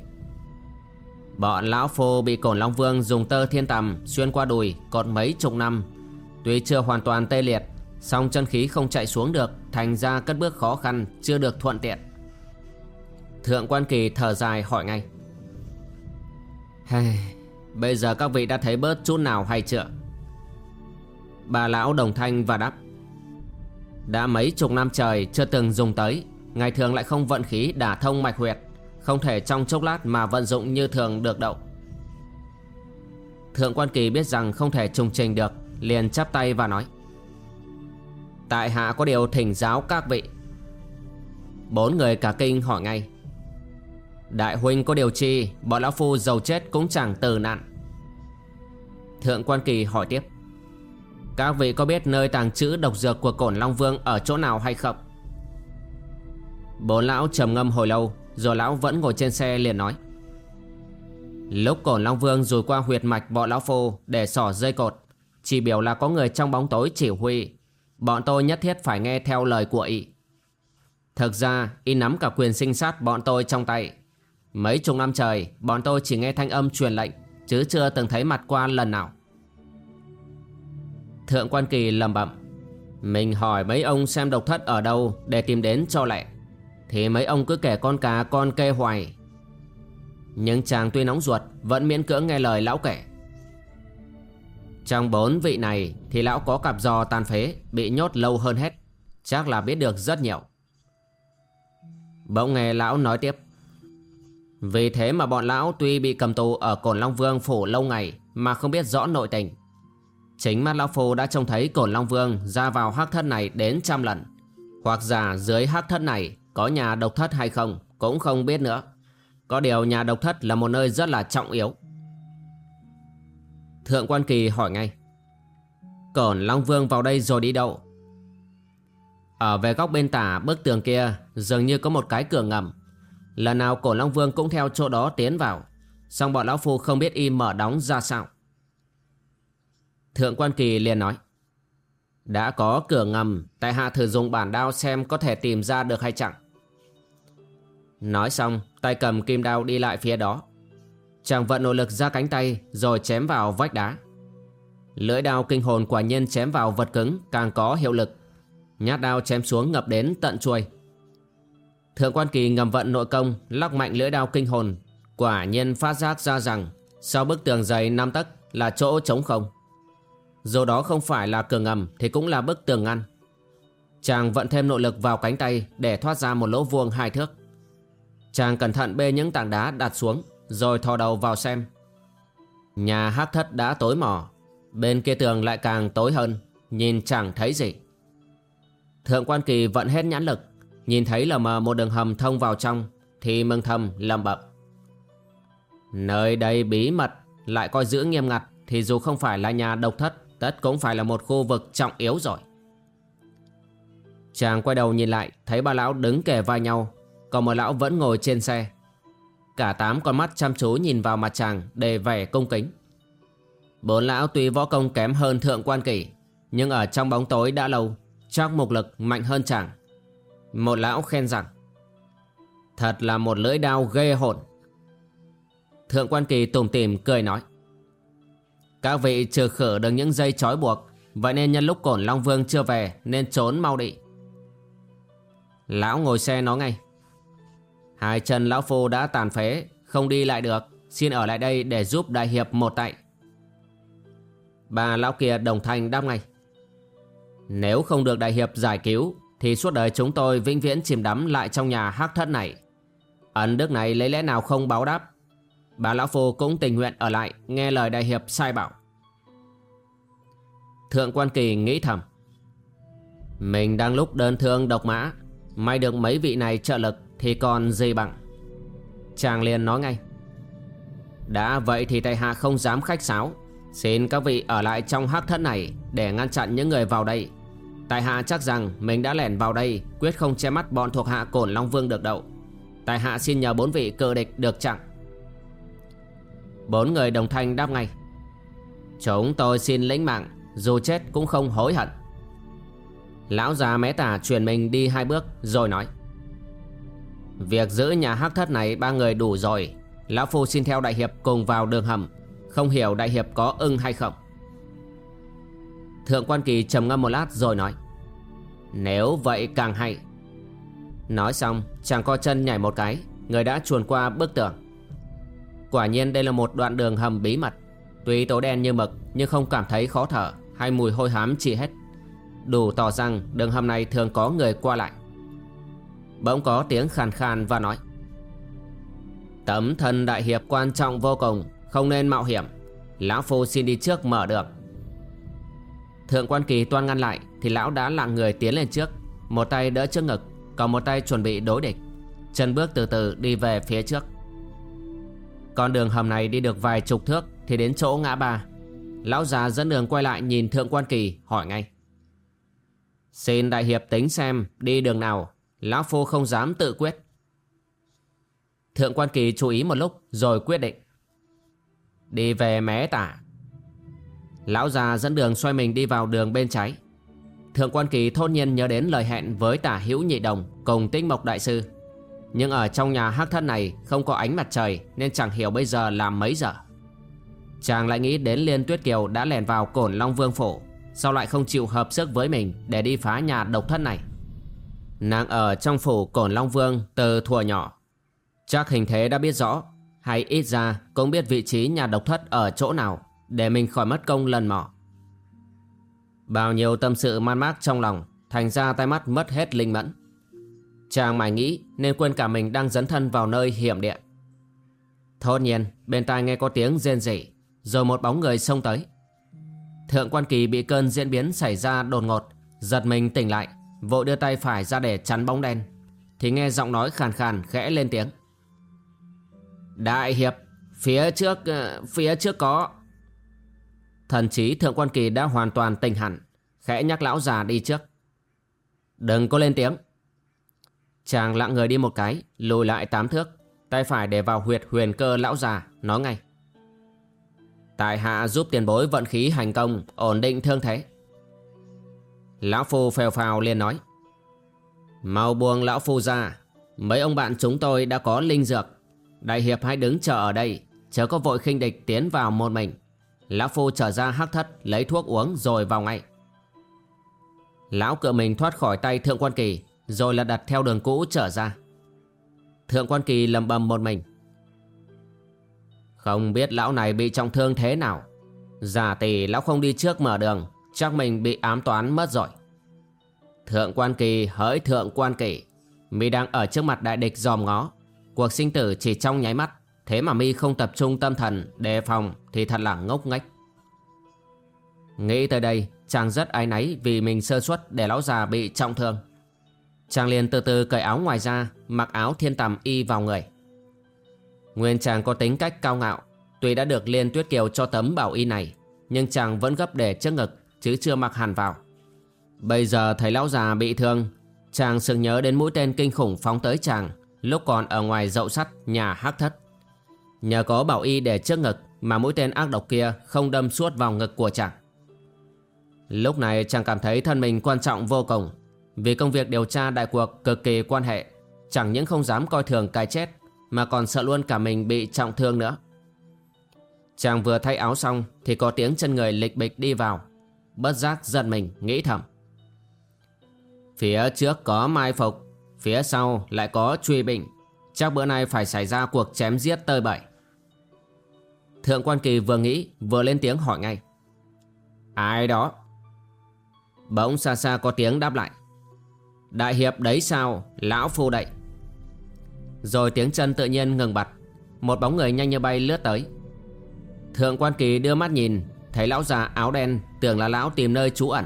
Bọn lão phô bị cổn long vương dùng tơ thiên tầm Xuyên qua đùi cột mấy chục năm. Tuy chưa hoàn toàn tê liệt, song chân khí không chạy xuống được, Thành ra cất bước khó khăn, Chưa được thuận tiện. Thượng quan kỳ thở dài hỏi ngay. Hey, Bây giờ các vị đã thấy bớt chút nào hay chưa? Bà lão đồng thanh và đáp. Đã mấy chục năm trời chưa từng dùng tới Ngày thường lại không vận khí đả thông mạch huyệt Không thể trong chốc lát mà vận dụng như thường được đậu Thượng quan kỳ biết rằng không thể trùng trình được Liền chắp tay và nói. Tại hạ có điều thỉnh giáo các vị. Bốn người cả kinh hỏi ngay. Đại huynh có điều chi? Bọn lão phu giàu chết cũng chẳng từ nạn Thượng quan kỳ hỏi tiếp. Các vị có biết nơi tàng trữ độc dược của cổn Long Vương Ở chỗ nào hay không? Bốn lão trầm ngâm hồi lâu, Rồi lão vẫn ngồi trên xe liền nói. Lúc cổn Long Vương rùi qua huyệt mạch bọn lão phu Để sỏ dây cột, Chỉ biểu là có người trong bóng tối chỉ huy. Bọn tôi nhất thiết phải nghe theo lời của y. Thực ra, y nắm cả quyền sinh sát bọn tôi trong tay. Mấy chục năm trời, Bọn tôi chỉ nghe thanh âm truyền lệnh, Chứ chưa từng thấy mặt qua lần nào. Thượng quan kỳ lầm bẩm, Mình hỏi mấy ông xem độc thất ở đâu Để tìm đến cho lẹ, Thì mấy ông cứ kể con cá, con kê hoài. Nhưng chàng tuy nóng ruột, Vẫn miễn cưỡng nghe lời lão kể. Trong bốn vị này Thì lão có cặp giò tàn phế Bị nhốt lâu hơn hết, Chắc là biết được rất nhiều. Bỗng nghe lão nói tiếp vì thế mà bọn lão tuy bị cầm tù ở Cổn Long Vương phủ lâu ngày mà không biết rõ nội tình. Chính mắt lão phu đã trông thấy Cổn Long Vương ra vào hắc thất này đến trăm lần. Hoặc giả dưới hắc thất này có nhà độc thất hay không cũng không biết nữa. Có điều nhà độc thất là một nơi rất là trọng yếu. Thượng quan kỳ hỏi ngay. Cổn Long Vương vào đây rồi đi đâu? Ở về góc bên tả bức tường kia dường như có một cái cửa ngầm Lần nào cổ Long Vương cũng theo chỗ đó tiến vào. Xong bọn Lão Phu không biết y mở đóng ra sao. Thượng quan kỳ liền nói, Đã có cửa ngầm, Tại hạ thử dùng bản đao xem có thể tìm ra được hay chẳng. Nói xong, tay cầm kim đao đi lại phía đó. Chàng vận nội lực ra cánh tay Rồi chém vào vách đá. Lưỡi đao kinh hồn quả nhiên chém vào vật cứng, Càng có hiệu lực. Nhát đao chém xuống ngập đến tận chuôi. Thượng quan kỳ ngầm vận nội công Lóc mạnh lưỡi đao kinh hồn. Quả nhiên phát giác ra rằng, Sau bức tường dày năm tấc là chỗ trống không. Dù đó không phải là cửa ngầm Thì cũng là bức tường ngăn. Chàng vận thêm nội lực vào cánh tay Để thoát ra một lỗ vuông hai thước. Chàng cẩn thận bê những tảng đá đặt xuống, Rồi thò đầu vào xem. Nhà hắc thất đã tối mỏ Bên kia tường lại càng tối hơn, Nhìn chẳng thấy gì. Thượng quan kỳ vận hết nhãn lực Nhìn thấy là mờ một đường hầm thông vào trong, Thì mừng thầm, lầm bậm Nơi đây bí mật, Lại coi giữ nghiêm ngặt, Thì dù không phải là nhà độc thất, Tất cũng phải là một khu vực trọng yếu rồi. Chàng quay đầu nhìn lại, Thấy ba lão đứng kề vai nhau, Còn một lão vẫn ngồi trên xe. Cả tám con mắt chăm chú nhìn vào mặt chàng Để vẻ cung kính. Bốn lão tuy võ công kém hơn thượng quan kỷ, Nhưng ở trong bóng tối đã lâu, Chắc mục lực mạnh hơn chàng một lão khen rằng, Thật là một lưỡi đao ghê hồn. Thượng quan kỳ tủm tỉm cười nói, Các vị trừ khử được những dây trói buộc, Vậy nên nhân lúc cổn Long Vương chưa về Nên trốn mau đi. Lão ngồi xe nói ngay, Hai chân lão phu đã tàn phế, Không đi lại được, Xin ở lại đây để giúp đại hiệp một tay. Bà lão kia đồng thanh đáp ngay, Nếu không được đại hiệp giải cứu thì suốt đời chúng tôi vĩnh viễn chìm đắm lại trong nhà hắc thất này. Ấn đức này lấy lẽ nào không báo đáp? Bà lão phu cũng tình nguyện ở lại, Nghe lời đại hiệp sai bảo. Thượng quan kỳ nghĩ thầm. Mình đang lúc đơn thương độc mã, May được mấy vị này trợ lực Thì còn gì bằng. Chàng liền nói ngay. Đã vậy thì tại hạ không dám khách sáo, Xin các vị ở lại trong hắc thất này Để ngăn chặn những người vào đây. Tài hạ chắc rằng mình đã lẻn vào đây, Quyết không che mắt bọn thuộc hạ cổn Long Vương được đậu Tài hạ xin nhờ bốn vị cự địch được chặn. Bốn người đồng thanh đáp ngay. Chúng tôi xin lĩnh mạng, Dù chết cũng không hối hận. Lão già mé tả truyền mình đi hai bước, Rồi nói. Việc giữ nhà hắc thất này ba người đủ rồi. Lão Phu xin theo đại hiệp cùng vào đường hầm. Không hiểu đại hiệp có ưng hay không. Thượng quan kỳ trầm ngâm một lát rồi nói. Nếu vậy càng hay. Nói xong, chàng co chân nhảy một cái, Người đã chuồn qua bức tường. Quả nhiên đây là một đoạn đường hầm bí mật. Tuy tối đen như mực, Nhưng không cảm thấy khó thở Hay mùi hôi hám chi hết. Đủ tỏ rằng đường hầm này thường có người qua lại. Bỗng có tiếng khàn khàn và nói, Tấm thân đại hiệp quan trọng vô cùng, Không nên mạo hiểm. Lão Phu xin đi trước mở đường. Thượng quan kỳ toan ngăn lại thì lão đã lặng người tiến lên trước. Một tay đỡ trước ngực, Còn một tay chuẩn bị đối địch. Chân bước từ từ đi về phía trước. Con đường hầm này đi được vài chục thước Thì đến chỗ ngã ba. Lão già dẫn đường quay lại nhìn thượng quan kỳ, hỏi ngay. Xin đại hiệp tính xem đi đường nào, Lão Phu không dám tự quyết. Thượng quan kỳ chú ý một lúc rồi quyết định. Đi về mé tả. Lão già dẫn đường xoay mình đi vào đường bên trái. Thượng quan kỳ thôn nhiên nhớ đến lời hẹn với tả hữu nhị đồng cùng tinh mộc đại sư. Nhưng ở trong nhà hắc thân này không có ánh mặt trời Nên chẳng hiểu bây giờ là mấy giờ. Chàng lại nghĩ đến Liên Tuyết Kiều đã lèn vào cổn Long Vương Phủ, Sao lại không chịu hợp sức với mình để đi phá nhà độc thân này? Nàng ở trong phủ cổn Long Vương từ thuở nhỏ. Chắc hình thế đã biết rõ, Hay ít ra cũng biết vị trí nhà độc thất ở chỗ nào Để mình khỏi mất công lần mò. Bao nhiêu tâm sự man mác trong lòng, Thành ra tay mắt mất hết linh mẫn. Chàng mải nghĩ nên quên cả mình đang dấn thân vào nơi hiểm địa. Thốt nhiên, bên tai nghe có tiếng rên rỉ, Rồi một bóng người xông tới. Thượng quan kỳ bị cơn diễn biến xảy ra đột ngột, Giật mình tỉnh lại, Vội đưa tay phải ra để chắn bóng đen, Thì nghe giọng nói khàn khàn khẽ lên tiếng. Đại hiệp, Phía trước ờ, Phía trước có. Thần trí thượng quan kỳ đã hoàn toàn tỉnh hẳn. Khẽ nhắc lão già đi trước. Đừng có lên tiếng. Chàng lặng người đi một cái, Lùi lại tám thước, Tay phải để vào huyệt huyền cơ lão già, Nói ngay. Tại hạ giúp tiền bối vận khí hành công, Ổn định thương thế. Lão Phu phèo phào liền nói. Mau buông Lão Phu ra, Mấy ông bạn chúng tôi đã có linh dược. Đại hiệp hãy đứng chờ ở đây, Chớ có vội khinh địch tiến vào một mình. Lão Phu trở ra hắc thất, Lấy thuốc uống rồi vào ngay. Lão cựa mình thoát khỏi tay Thượng Quan Kỳ, Rồi là đặt theo đường cũ trở ra. Thượng Quan Kỳ lầm bầm một mình. Không biết lão này bị trọng thương thế nào. Giả tỷ lão không đi trước mở đường, Chắc mình bị ám toán mất rồi. Thượng quan kỳ hỡi thượng quan kỳ, Mi đang ở trước mặt đại địch dòm ngó. Cuộc sinh tử chỉ trong nháy mắt, Thế mà mi không tập trung tâm thần Đề phòng thì thật là ngốc nghếch. Nghĩ tới đây Chàng rất ái náy vì mình sơ suất Để lão già bị trọng thương. Chàng liền từ từ cởi áo ngoài ra, Mặc áo thiên tầm y vào người. Nguyên chàng có tính cách cao ngạo, Tuy đã được Liên Tuyết Kiều cho tấm bảo y này, Nhưng chàng vẫn gấp để trước ngực, Chứ chưa mặc hẳn vào. Bây giờ thấy lão già bị thương Chàng sừng nhớ đến mũi tên kinh khủng phóng tới chàng Lúc còn ở ngoài dậu sắt nhà hắc thất. Nhờ có bảo y để trước ngực Mà mũi tên ác độc kia không đâm suốt vào ngực của chàng Lúc này chàng cảm thấy thân mình quan trọng vô cùng. Vì công việc điều tra đại cuộc cực kỳ quan hệ, Chẳng những không dám coi thường cái chết, Mà còn sợ luôn cả mình bị trọng thương nữa. Chàng vừa thay áo xong Thì có tiếng chân người lịch bịch đi vào. Bất giác giận mình, nghĩ thầm. Phía trước có mai phục, Phía sau lại có truy bình Chắc bữa nay phải xảy ra cuộc chém giết tơi bời Thượng quan kỳ vừa nghĩ, vừa lên tiếng hỏi ngay. Ai đó? Bỗng xa xa có tiếng đáp lại. Đại hiệp đấy sao, Lão phu đậy Rồi tiếng chân tự nhiên ngừng bặt. Một bóng người nhanh như bay lướt tới. Thượng quan kỳ đưa mắt nhìn, Thấy lão già áo đen Tưởng là lão tìm nơi trú ẩn.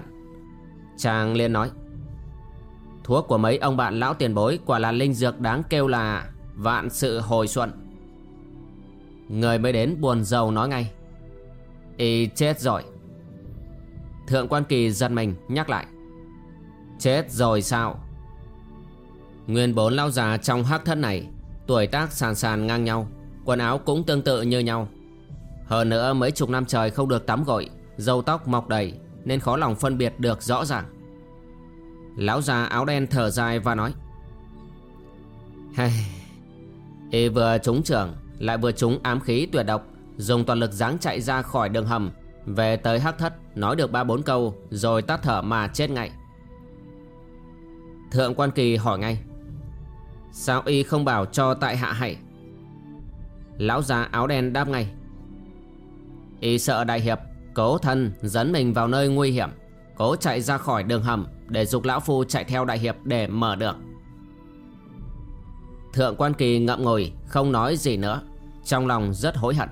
Chàng liền nói, Thuốc của mấy ông bạn lão tiền bối Quả là linh dược đáng kêu là Vạn sự hồi xuân. Người mới đến buồn giàu nói ngay Y chết rồi. Thượng quan kỳ giật mình, nhắc lại. Chết rồi sao? Nguyên bốn lao già trong hắc thân này, Tuổi tác sàn sàn ngang nhau, Quần áo cũng tương tự như nhau. Hơn nữa mấy chục năm trời không được tắm gội Dâu tóc mọc đầy, Nên khó lòng phân biệt được rõ ràng. Lão già áo đen thở dài và nói Hay Y vừa trúng trưởng, Lại vừa trúng ám khí tuyệt độc, Dùng toàn lực giáng chạy ra khỏi đường hầm về tới hắc thất, Nói được ba bốn câu, Rồi tắt thở mà chết ngay. Thượng quan kỳ hỏi ngay, Sao y không bảo cho tại hạ hãy? Lão già áo đen đáp ngay, Y sợ đại hiệp, Cố thân dẫn mình vào nơi nguy hiểm, Cố chạy ra khỏi đường hầm Để dục lão phu chạy theo đại hiệp để mở đường. Thượng quan kỳ ngậm ngồi Không nói gì nữa, Trong lòng rất hối hận.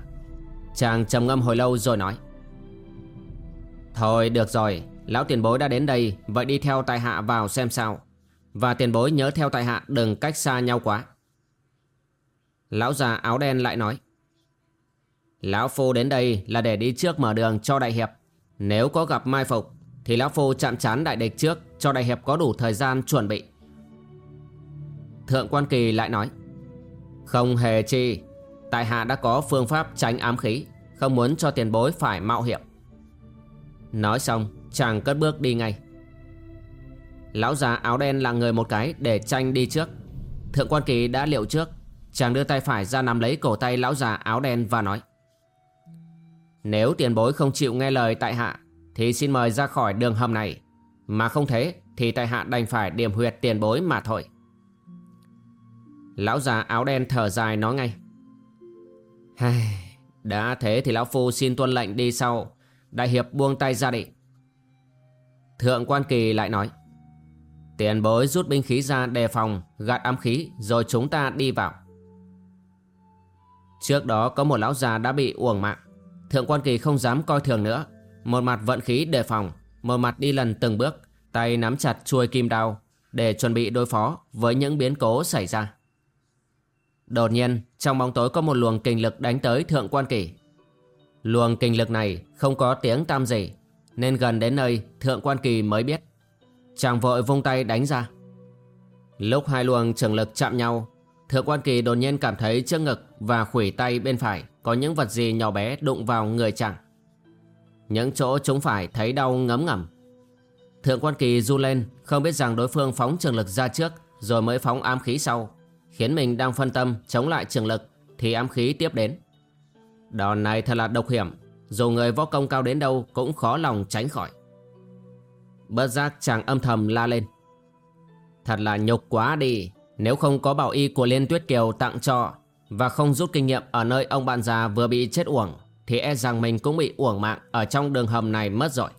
Chàng trầm ngâm hồi lâu rồi nói Thôi, được rồi. Lão tiền bối đã đến đây, Vậy đi theo tài hạ vào xem sao. Và tiền bối nhớ theo tài hạ, đừng cách xa nhau quá. Lão già áo đen lại nói, Lão Phu đến đây là để đi trước mở đường cho đại hiệp. Nếu có gặp mai phục, Thì Lão Phu chạm chán đại địch trước, Cho đại hiệp có đủ thời gian chuẩn bị. Thượng quan kỳ lại nói, Không hề chi. Tại hạ đã có phương pháp tránh ám khí, Không muốn cho tiền bối phải mạo hiểm. Nói xong, chàng cất bước đi ngay. Lão già áo đen là người một cái để tranh đi trước. Thượng quan kỳ đã liệu trước. Chàng đưa tay phải ra nắm lấy cổ tay lão già áo đen và nói, Nếu tiền bối không chịu nghe lời tại hạ, Thì xin mời ra khỏi đường hầm này. Mà không thế, thì tại hạ đành phải điểm huyệt tiền bối mà thôi. Lão già áo đen thở dài nói ngay Đã thế thì lão phu xin tuân lệnh đi sau. Đại hiệp buông tay ra đi. Thượng quan kỳ lại nói, Tiền bối rút binh khí ra đề phòng, Gạt ám khí, Rồi chúng ta đi vào. Trước đó có một lão già đã bị uổng mạng. Thượng quan kỳ không dám coi thường nữa. Một mặt vận khí đề phòng, Một mặt đi lần từng bước, Tay nắm chặt chuôi kim đao Để chuẩn bị đối phó với những biến cố xảy ra. Đột nhiên, trong bóng tối có một luồng kinh lực đánh tới thượng quan kỳ. Luồng kinh lực này không có tiếng tam gì, Nên gần đến nơi thượng quan kỳ mới biết. Chàng vội vung tay đánh ra. Lúc hai luồng trường lực chạm nhau, Thượng quan kỳ đột nhiên cảm thấy trước ngực và khủy tay bên phải Có những vật gì nhỏ bé đụng vào người chàng. Những chỗ chúng phải thấy đau ngấm ngầm. Thượng quan kỳ du lên, Không biết rằng đối phương phóng trường lực ra trước Rồi mới phóng ám khí sau, Khiến mình đang phân tâm chống lại trường lực Thì ám khí tiếp đến. Đòn này thật là độc hiểm. Dù người võ công cao đến đâu Cũng khó lòng tránh khỏi. Bất giác chàng âm thầm la lên. Thật là nhục quá đi. Nếu không có bảo y của Liên Tuyết Kiều tặng cho Và không rút kinh nghiệm Ở nơi ông bạn già vừa bị chết uổng, Thì e rằng mình cũng bị uổng mạng Ở trong đường hầm này mất rồi.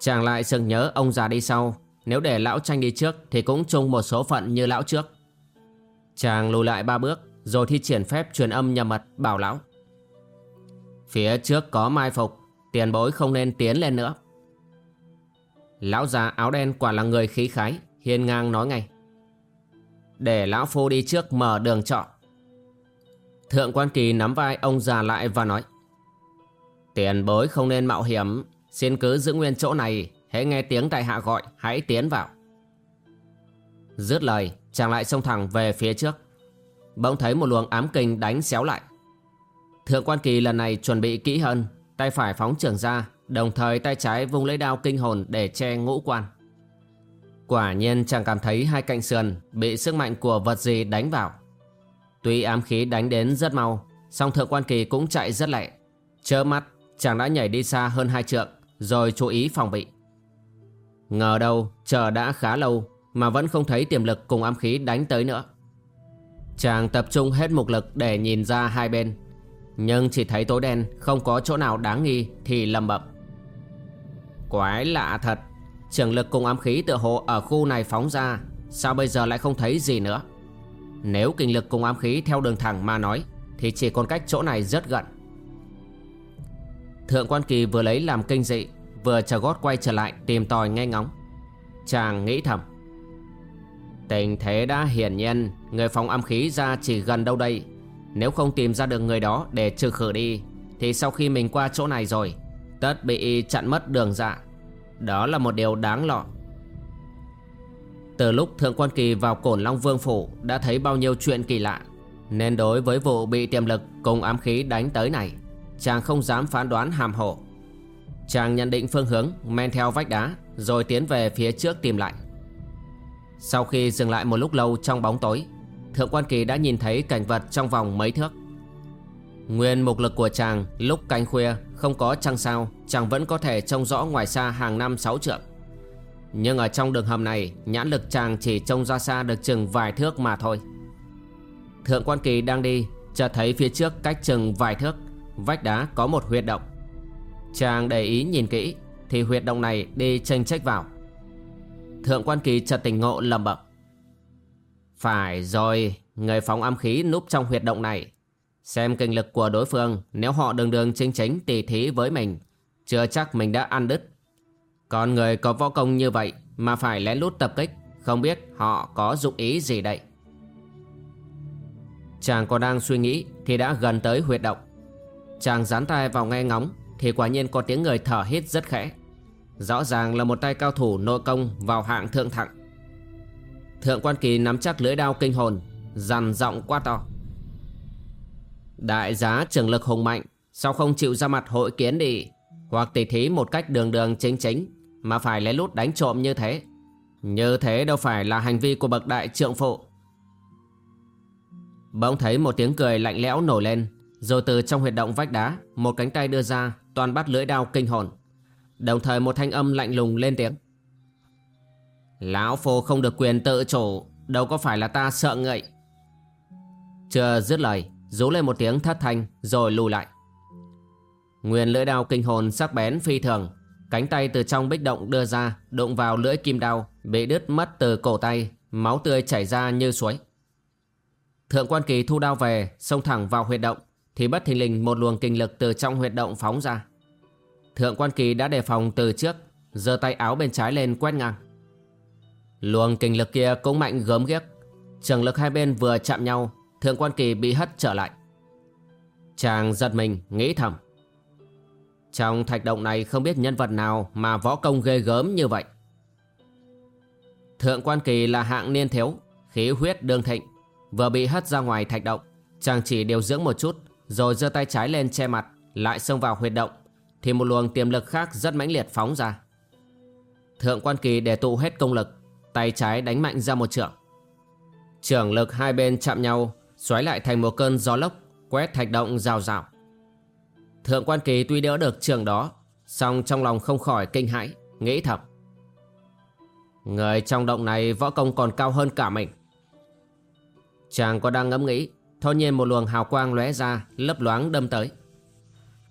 Chàng lại sừng nhớ ông già đi sau. Nếu để lão tranh đi trước Thì cũng chung một số phận như lão trước. Chàng lùi lại ba bước rồi thi triển phép truyền âm nhà mật bảo lão. Phía trước có mai phục, Tiền bối không nên tiến lên nữa. Lão già áo đen quả là người khí khái, Hiên ngang nói ngay. Để lão phu đi trước mở đường trọ. Thượng quan kỳ nắm vai ông già lại và nói. Tiền bối không nên mạo hiểm, Xin cứ giữ nguyên chỗ này, Hãy nghe tiếng tại hạ gọi, Hãy tiến vào. Dứt lời, chàng lại xông thẳng về phía trước. Bỗng thấy một luồng ám kình đánh xéo lại. Thượng quan kỳ lần này chuẩn bị kỹ hơn, Tay phải phóng trưởng ra, Đồng thời tay trái vung lấy đao kinh hồn để che ngũ quan. Quả nhiên chàng cảm thấy hai cạnh sườn Bị sức mạnh của vật gì đánh vào. Tuy ám khí đánh đến rất mau, song thượng quan kỳ cũng chạy rất lẹ. Chớ mắt, chàng đã nhảy đi xa hơn hai trượng, Rồi chú ý phòng bị. Ngờ đâu, chờ đã khá lâu Mà vẫn không thấy tiềm lực cùng ám khí đánh tới nữa. Chàng tập trung hết mục lực để nhìn ra hai bên. Nhưng chỉ thấy tối đen, Không có chỗ nào đáng nghi Thì lầm bậm Quái lạ thật, Trường lực cùng ám khí tựa hồ ở khu này phóng ra, Sao bây giờ lại không thấy gì nữa? Nếu kinh lực cùng ám khí theo đường thẳng mà nói, Thì chỉ còn cách chỗ này rất gần. Thượng quan kỳ vừa lấy làm kinh dị, Vừa chờ gót quay trở lại tìm tòi nghe ngóng. Chàng nghĩ thầm Tình thế đã hiển nhiên. Người phóng âm khí ra chỉ gần đâu đây? Nếu không tìm ra được người đó để trừ khử đi, Thì sau khi mình qua chỗ này rồi, Tất bị chặn mất đường dạ. Đó là một điều đáng lo. Từ lúc Thượng Quan Kỳ vào Cổn Long Vương Phủ, Đã thấy bao nhiêu chuyện kỳ lạ. Nên đối với vụ bị tiềm lực cùng ám khí đánh tới này, Chàng không dám phán đoán hàm hộ Chàng nhận định phương hướng, Men theo vách đá, Rồi tiến về phía trước tìm lại. Sau khi dừng lại một lúc lâu trong bóng tối, Thượng quan kỳ đã nhìn thấy cảnh vật trong vòng mấy thước. Nguyên mục lực của chàng lúc canh khuya không có trăng sao, Chàng vẫn có thể trông rõ ngoài xa hàng năm sáu trượng. Nhưng ở trong đường hầm này, Nhãn lực chàng chỉ trông ra xa được chừng vài thước mà thôi. Thượng quan kỳ đang đi, Chợt thấy phía trước cách chừng vài thước, Vách đá có một huyệt động. Chàng để ý nhìn kỹ, Thì huyệt động này đi tranh trách vào. Thượng quan kỳ chợt tỉnh ngộ lầm bẩm. Phải rồi, Người phóng âm khí núp trong huyệt động này. Xem kinh lực của đối phương, Nếu họ đường đường chính chính tỉ thí với mình, Chưa chắc mình đã ăn đứt. Còn người có võ công như vậy Mà phải lén lút tập kích, Không biết họ có dụng ý gì đây? Chàng còn đang suy nghĩ Thì đã gần tới huyệt động. Chàng dán tay vào nghe ngóng Thì quả nhiên có tiếng người thở hít rất khẽ. Rõ ràng là một tay cao thủ nội công Vào hạng thượng thặng. Thượng quan kỳ nắm chắc lưỡi đao kinh hồn, Dằn giọng quá to. Đại giá trường lực hùng mạnh, Sao không chịu ra mặt hội kiến đi? Hoặc tỉ thí một cách đường đường chính chính, Mà phải lấy lút đánh trộm như thế. Như thế đâu phải là hành vi của bậc đại trượng phụ. Bỗng thấy một tiếng cười lạnh lẽo nổi lên, Rồi từ trong huyệt động vách đá, Một cánh tay đưa ra, Toàn bắt lưỡi đao kinh hồn. Đồng thời một thanh âm lạnh lùng lên tiếng. Lão phô không được quyền tự chủ, Đâu có phải là ta sợ ngậy. Chưa dứt lời, Rú lên một tiếng thất thanh Rồi lùi lại. Nguyên lưỡi đao kinh hồn sắc bén phi thường, Cánh tay từ trong bích động đưa ra, Đụng vào lưỡi kim đao, Bị đứt mất từ cổ tay, Máu tươi chảy ra như suối. Thượng quan kỳ thu đao về, Xông thẳng vào huyệt động, Thì bất thình lình một luồng kinh lực từ trong huyệt động phóng ra. Thượng quan kỳ đã đề phòng từ trước, giơ tay áo bên trái lên quét ngang. Luồng kinh lực kia cũng mạnh gớm ghiếc. Trường lực hai bên vừa chạm nhau, Thượng quan kỳ bị hất trở lại. Chàng giật mình, nghĩ thầm. Trong thạch động này không biết nhân vật nào Mà võ công ghê gớm như vậy. Thượng quan kỳ là hạng niên thiếu, Khí huyết đương thịnh, Vừa bị hất ra ngoài thạch động. Chàng chỉ điều dưỡng một chút, Rồi giơ tay trái lên che mặt, Lại xông vào huyệt động. Thì một luồng tiềm lực khác rất mãnh liệt phóng ra. Thượng quan kỳ để tụ hết công lực, Tay trái đánh mạnh ra một trượng Trưởng lực hai bên chạm nhau, xoáy lại thành một cơn gió lốc, quét thạch động rào rào. Thượng quan kỳ tuy đỡ được trường đó, song trong lòng không khỏi kinh hãi, nghĩ thầm. Người trong động này võ công còn cao hơn cả mình. Chàng có đang ngẫm nghĩ Thôn nhiên một luồng hào quang lóe ra, lấp loáng đâm tới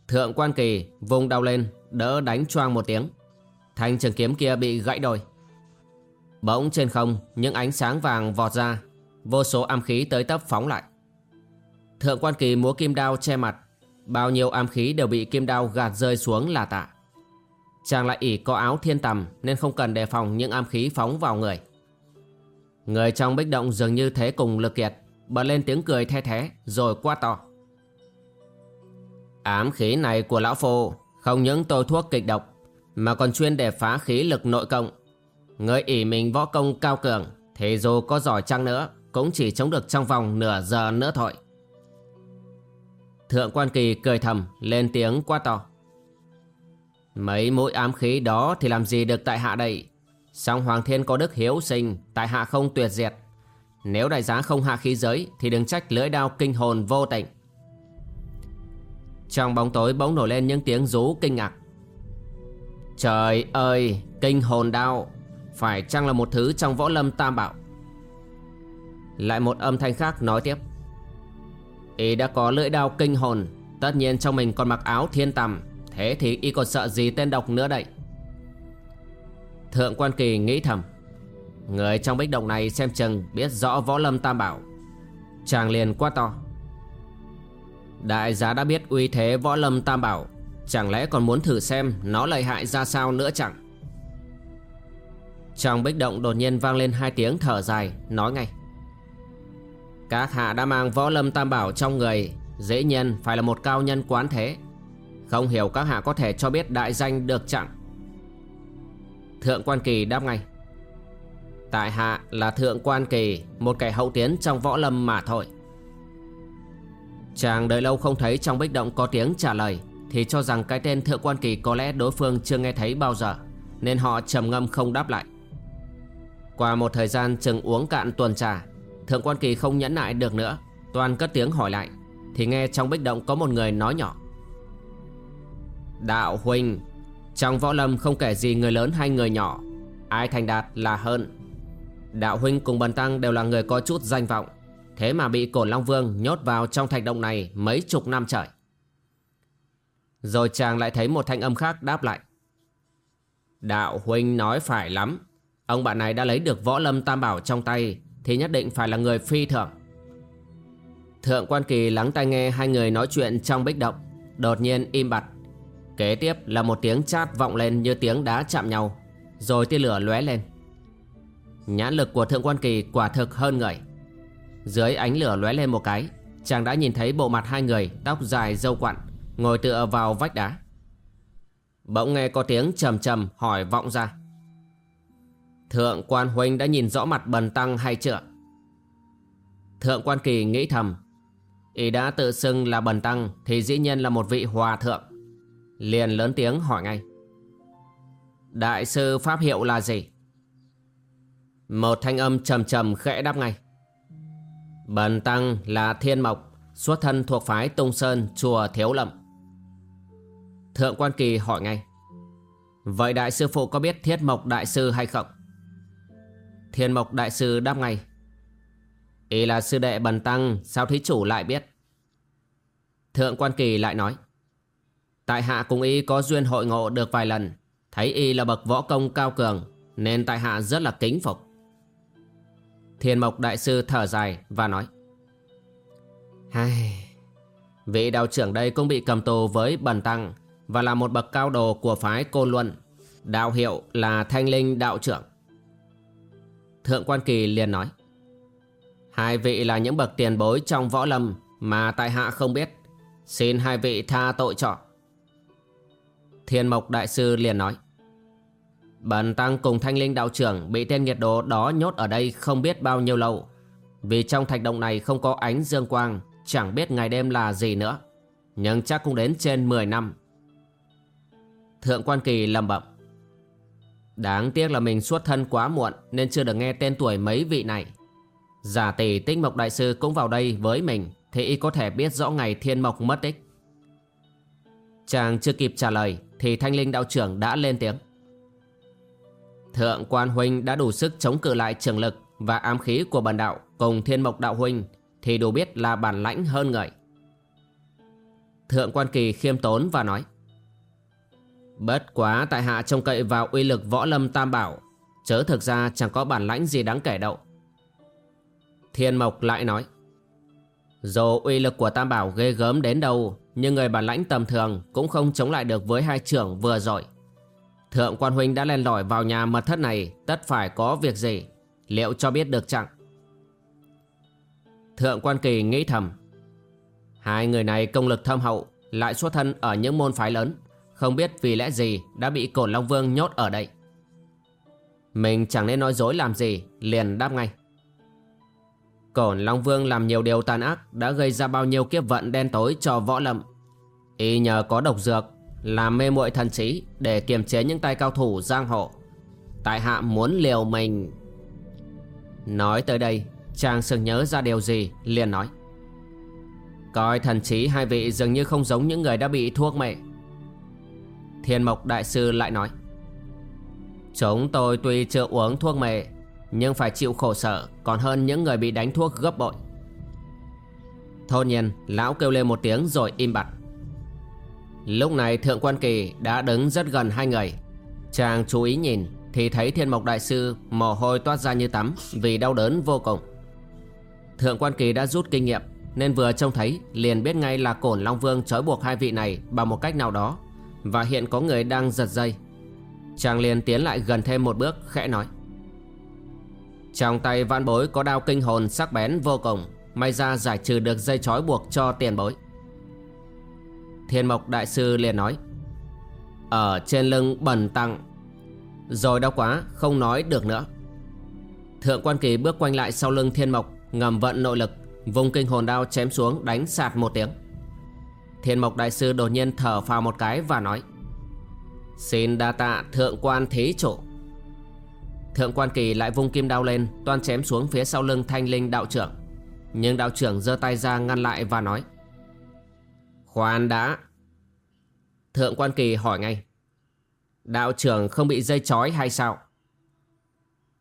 thượng quan kỳ vùng đau lên, đỡ đánh choang một tiếng. Thanh trường kiếm kia bị gãy đôi. Bỗng trên không, những ánh sáng vàng vọt ra, Vô số am khí tới tấp phóng lại. Thượng quan kỳ múa kim đao che mặt, Bao nhiêu am khí đều bị kim đao gạt rơi xuống là tạ. Chàng lại ỉ có áo thiên tầm Nên không cần đề phòng những am khí phóng vào người. Người trong bích động dường như thế cùng lực kiệt, Bật lên tiếng cười the thế Rồi qua to. Ám khí này của lão phu, Không những tô thuốc kịch độc, Mà còn chuyên để phá khí lực nội công. Người ỉ mình võ công cao cường, Thì dù có giỏi chăng nữa, cũng chỉ chống được trong vòng nửa giờ nữa thôi. Thượng quan kỳ cười thầm, Lên tiếng quá to. Mấy mũi ám khí đó Thì làm gì được tại hạ đây? Song Hoàng Thiên có đức hiếu sinh, Tại hạ không tuyệt diệt. Nếu đại giá không hạ khí giới, Thì đừng trách lưỡi đao kinh hồn vô tình trong bóng tối bỗng nổi lên những tiếng rú kinh ngạc. Trời ơi, Kinh hồn đau. Phải chăng là một thứ trong võ lâm tam bảo? Lại một âm thanh khác nói tiếp. Y đã có lưỡi đao kinh hồn. Tất nhiên trong mình còn mặc áo thiên tầm Thế thì y còn sợ gì tên độc nữa đây? Thượng quan kỳ nghĩ thầm. Người trong bích động này xem chừng biết rõ võ lâm tam bảo. Chàng liền quá to. Đại giá đã biết uy thế võ lâm tam bảo. Chẳng lẽ còn muốn thử xem nó lợi hại ra sao nữa chẳng? Trong bích động đột nhiên vang lên hai tiếng thở dài, Nói ngay. Các hạ đã mang võ lâm tam bảo trong người, Dễ nhiên phải là một cao nhân quán thế. Không hiểu các hạ có thể cho biết đại danh được chẳng? Thượng quan kỳ đáp ngay. Tại hạ là thượng quan kỳ, Một kẻ hậu tiến trong võ lâm mà thôi. Chàng đợi lâu không thấy trong bích động có tiếng trả lời, Thì cho rằng cái tên thượng quan kỳ có lẽ đối phương chưa nghe thấy bao giờ, Nên họ trầm ngâm không đáp lại. Qua một thời gian chừng uống cạn tuần trà, Thượng quan kỳ không nhẫn nại được nữa, Toàn cất tiếng hỏi lại, Thì nghe trong bích động có một người nói nhỏ. Đạo huynh Trong võ lâm không kể gì người lớn hay người nhỏ, Ai thành đạt là hơn. Đạo huynh cùng bần tăng đều là người có chút danh vọng Thế mà bị Cổn Long Vương nhốt vào trong thạch động này mấy chục năm trời. Rồi chàng lại thấy một thanh âm khác đáp lại. Đạo huynh nói phải lắm. Ông bạn này đã lấy được võ lâm tam bảo trong tay, thì nhất định phải là người phi thường. Thượng quan kỳ lắng tai nghe hai người nói chuyện trong bích động. Đột nhiên im bặt. Kế tiếp là một tiếng chát vọng lên như tiếng đá chạm nhau. Rồi tia lửa lóe lên. Nhãn lực của thượng quan kỳ quả thực hơn người. Dưới ánh lửa lóe lên một cái, Chàng đã nhìn thấy bộ mặt hai người, Tóc dài dâu quặn, Ngồi tựa vào vách đá. Bỗng nghe có tiếng trầm trầm hỏi vọng ra. Thượng quan huynh đã nhìn rõ mặt bần tăng hay chưa? Thượng quan kỳ nghĩ thầm. Y đã tự xưng là bần tăng Thì dĩ nhiên là một vị hòa thượng. Liền lớn tiếng hỏi ngay. Đại sư pháp hiệu là gì? Một thanh âm trầm trầm khẽ đáp ngay. Bần tăng là Thiên Mộc, Xuất thân thuộc phái Tung Sơn, Chùa Thiếu Lâm Thượng quan kỳ hỏi ngay, Vậy đại sư phụ có biết Thiết Mộc đại sư hay không? Thiên Mộc đại sư đáp ngay, Ý là sư đệ bần tăng, Sao thí chủ lại biết? Thượng quan kỳ lại nói, Tại hạ cùng y có duyên hội ngộ được vài lần, Thấy y là bậc võ công cao cường, Nên tại hạ rất là kính phục Thiên Mộc Đại Sư thở dài và nói Hai, Vị đạo trưởng đây cũng bị cầm tù với Bần Tăng Và là một bậc cao đồ của phái Côn Luân Đạo hiệu là Thanh Linh Đạo trưởng Thượng Quan Kỳ liền nói Hai vị là những bậc tiền bối trong võ lâm Mà tại hạ không biết Xin hai vị tha tội cho." Thiên Mộc Đại Sư liền nói Bần tăng cùng thanh linh đạo trưởng bị tên nghiệt đồ đó nhốt ở đây không biết bao nhiêu lâu. Vì trong thạch động này không có ánh dương quang, chẳng biết ngày đêm là gì nữa. Nhưng chắc cũng đến trên 10 năm. Thượng quan kỳ lầm bẩm Đáng tiếc là mình xuất thân quá muộn nên chưa được nghe tên tuổi mấy vị này. Giả tỷ tích mộc đại sư cũng vào đây với mình thì y có thể biết rõ ngày thiên mộc mất tích. Chàng chưa kịp trả lời thì thanh linh đạo trưởng đã lên tiếng. Thượng quan huynh đã đủ sức chống cự lại trường lực và ám khí của bản đạo cùng thiên mộc đạo huynh thì đủ biết là bản lãnh hơn người. Thượng quan kỳ khiêm tốn và nói, Bất quá tại hạ trông cậy vào uy lực võ lâm tam bảo, Chớ thực ra chẳng có bản lãnh gì đáng kể đâu Thiên mộc lại nói, Dù uy lực của tam bảo ghê gớm đến đâu, Nhưng người bản lãnh tầm thường cũng không chống lại được với hai trưởng vừa rồi Thượng quan huynh đã len lỏi vào nhà mật thất này, Tất phải có việc gì? Liệu cho biết được chẳng Thượng quan kỳ nghĩ thầm. Hai người này công lực thâm hậu, Lại xuất thân ở những môn phái lớn. Không biết vì lẽ gì Đã bị cổn Long Vương nhốt ở đây. Mình chẳng nên nói dối làm gì, Liền đáp ngay. Cổn Long Vương làm nhiều điều tàn ác, Đã gây ra bao nhiêu kiếp vận đen tối cho võ lâm. Y nhờ có độc dược làm mê muội thần trí để kiềm chế những tay cao thủ giang hồ. Tại hạ muốn liều mình. Nói tới đây, chàng sừng nhớ ra điều gì, liền nói. Coi thần trí hai vị dường như không giống những người đã bị thuốc mệ thiên mộc đại sư lại nói. Chúng tôi tuy chưa uống thuốc mê, Nhưng phải chịu khổ sở Còn hơn những người bị đánh thuốc gấp bội. Thôn nhiên, Lão kêu lên một tiếng rồi im bặt. Lúc này Thượng Quan Kỳ đã đứng rất gần hai người. Chàng chú ý nhìn, Thì thấy Thiên Mộc Đại Sư mồ hôi toát ra như tắm Vì đau đớn vô cùng. Thượng Quan Kỳ đã rút kinh nghiệm, Nên vừa trông thấy liền biết ngay là cổn Long Vương trói buộc hai vị này Bằng một cách nào đó, Và hiện có người đang giật dây. Chàng liền tiến lại gần thêm một bước, khẽ nói. Trong tay vạn bối có đao kinh hồn sắc bén vô cùng, May ra giải trừ được dây trói buộc cho tiền bối. Thiên Mộc Đại Sư liền nói, Ở trên lưng bẩn tăng, Rồi đau quá, không nói được nữa. Thượng quan kỳ bước quanh lại sau lưng Thiên Mộc, Ngầm vận nội lực Vùng kinh hồn đao chém xuống, đánh sạt một tiếng. Thiên Mộc Đại Sư đột nhiên thở phào một cái và nói, Xin đa tạ thượng quan thí chủ. Thượng quan kỳ lại vung kim đao lên, Toan chém xuống phía sau lưng thanh linh đạo trưởng. Nhưng đạo trưởng giơ tay ra ngăn lại và nói Khoan đã. Thượng quan kỳ hỏi ngay, Đạo trưởng không bị dây chói hay sao?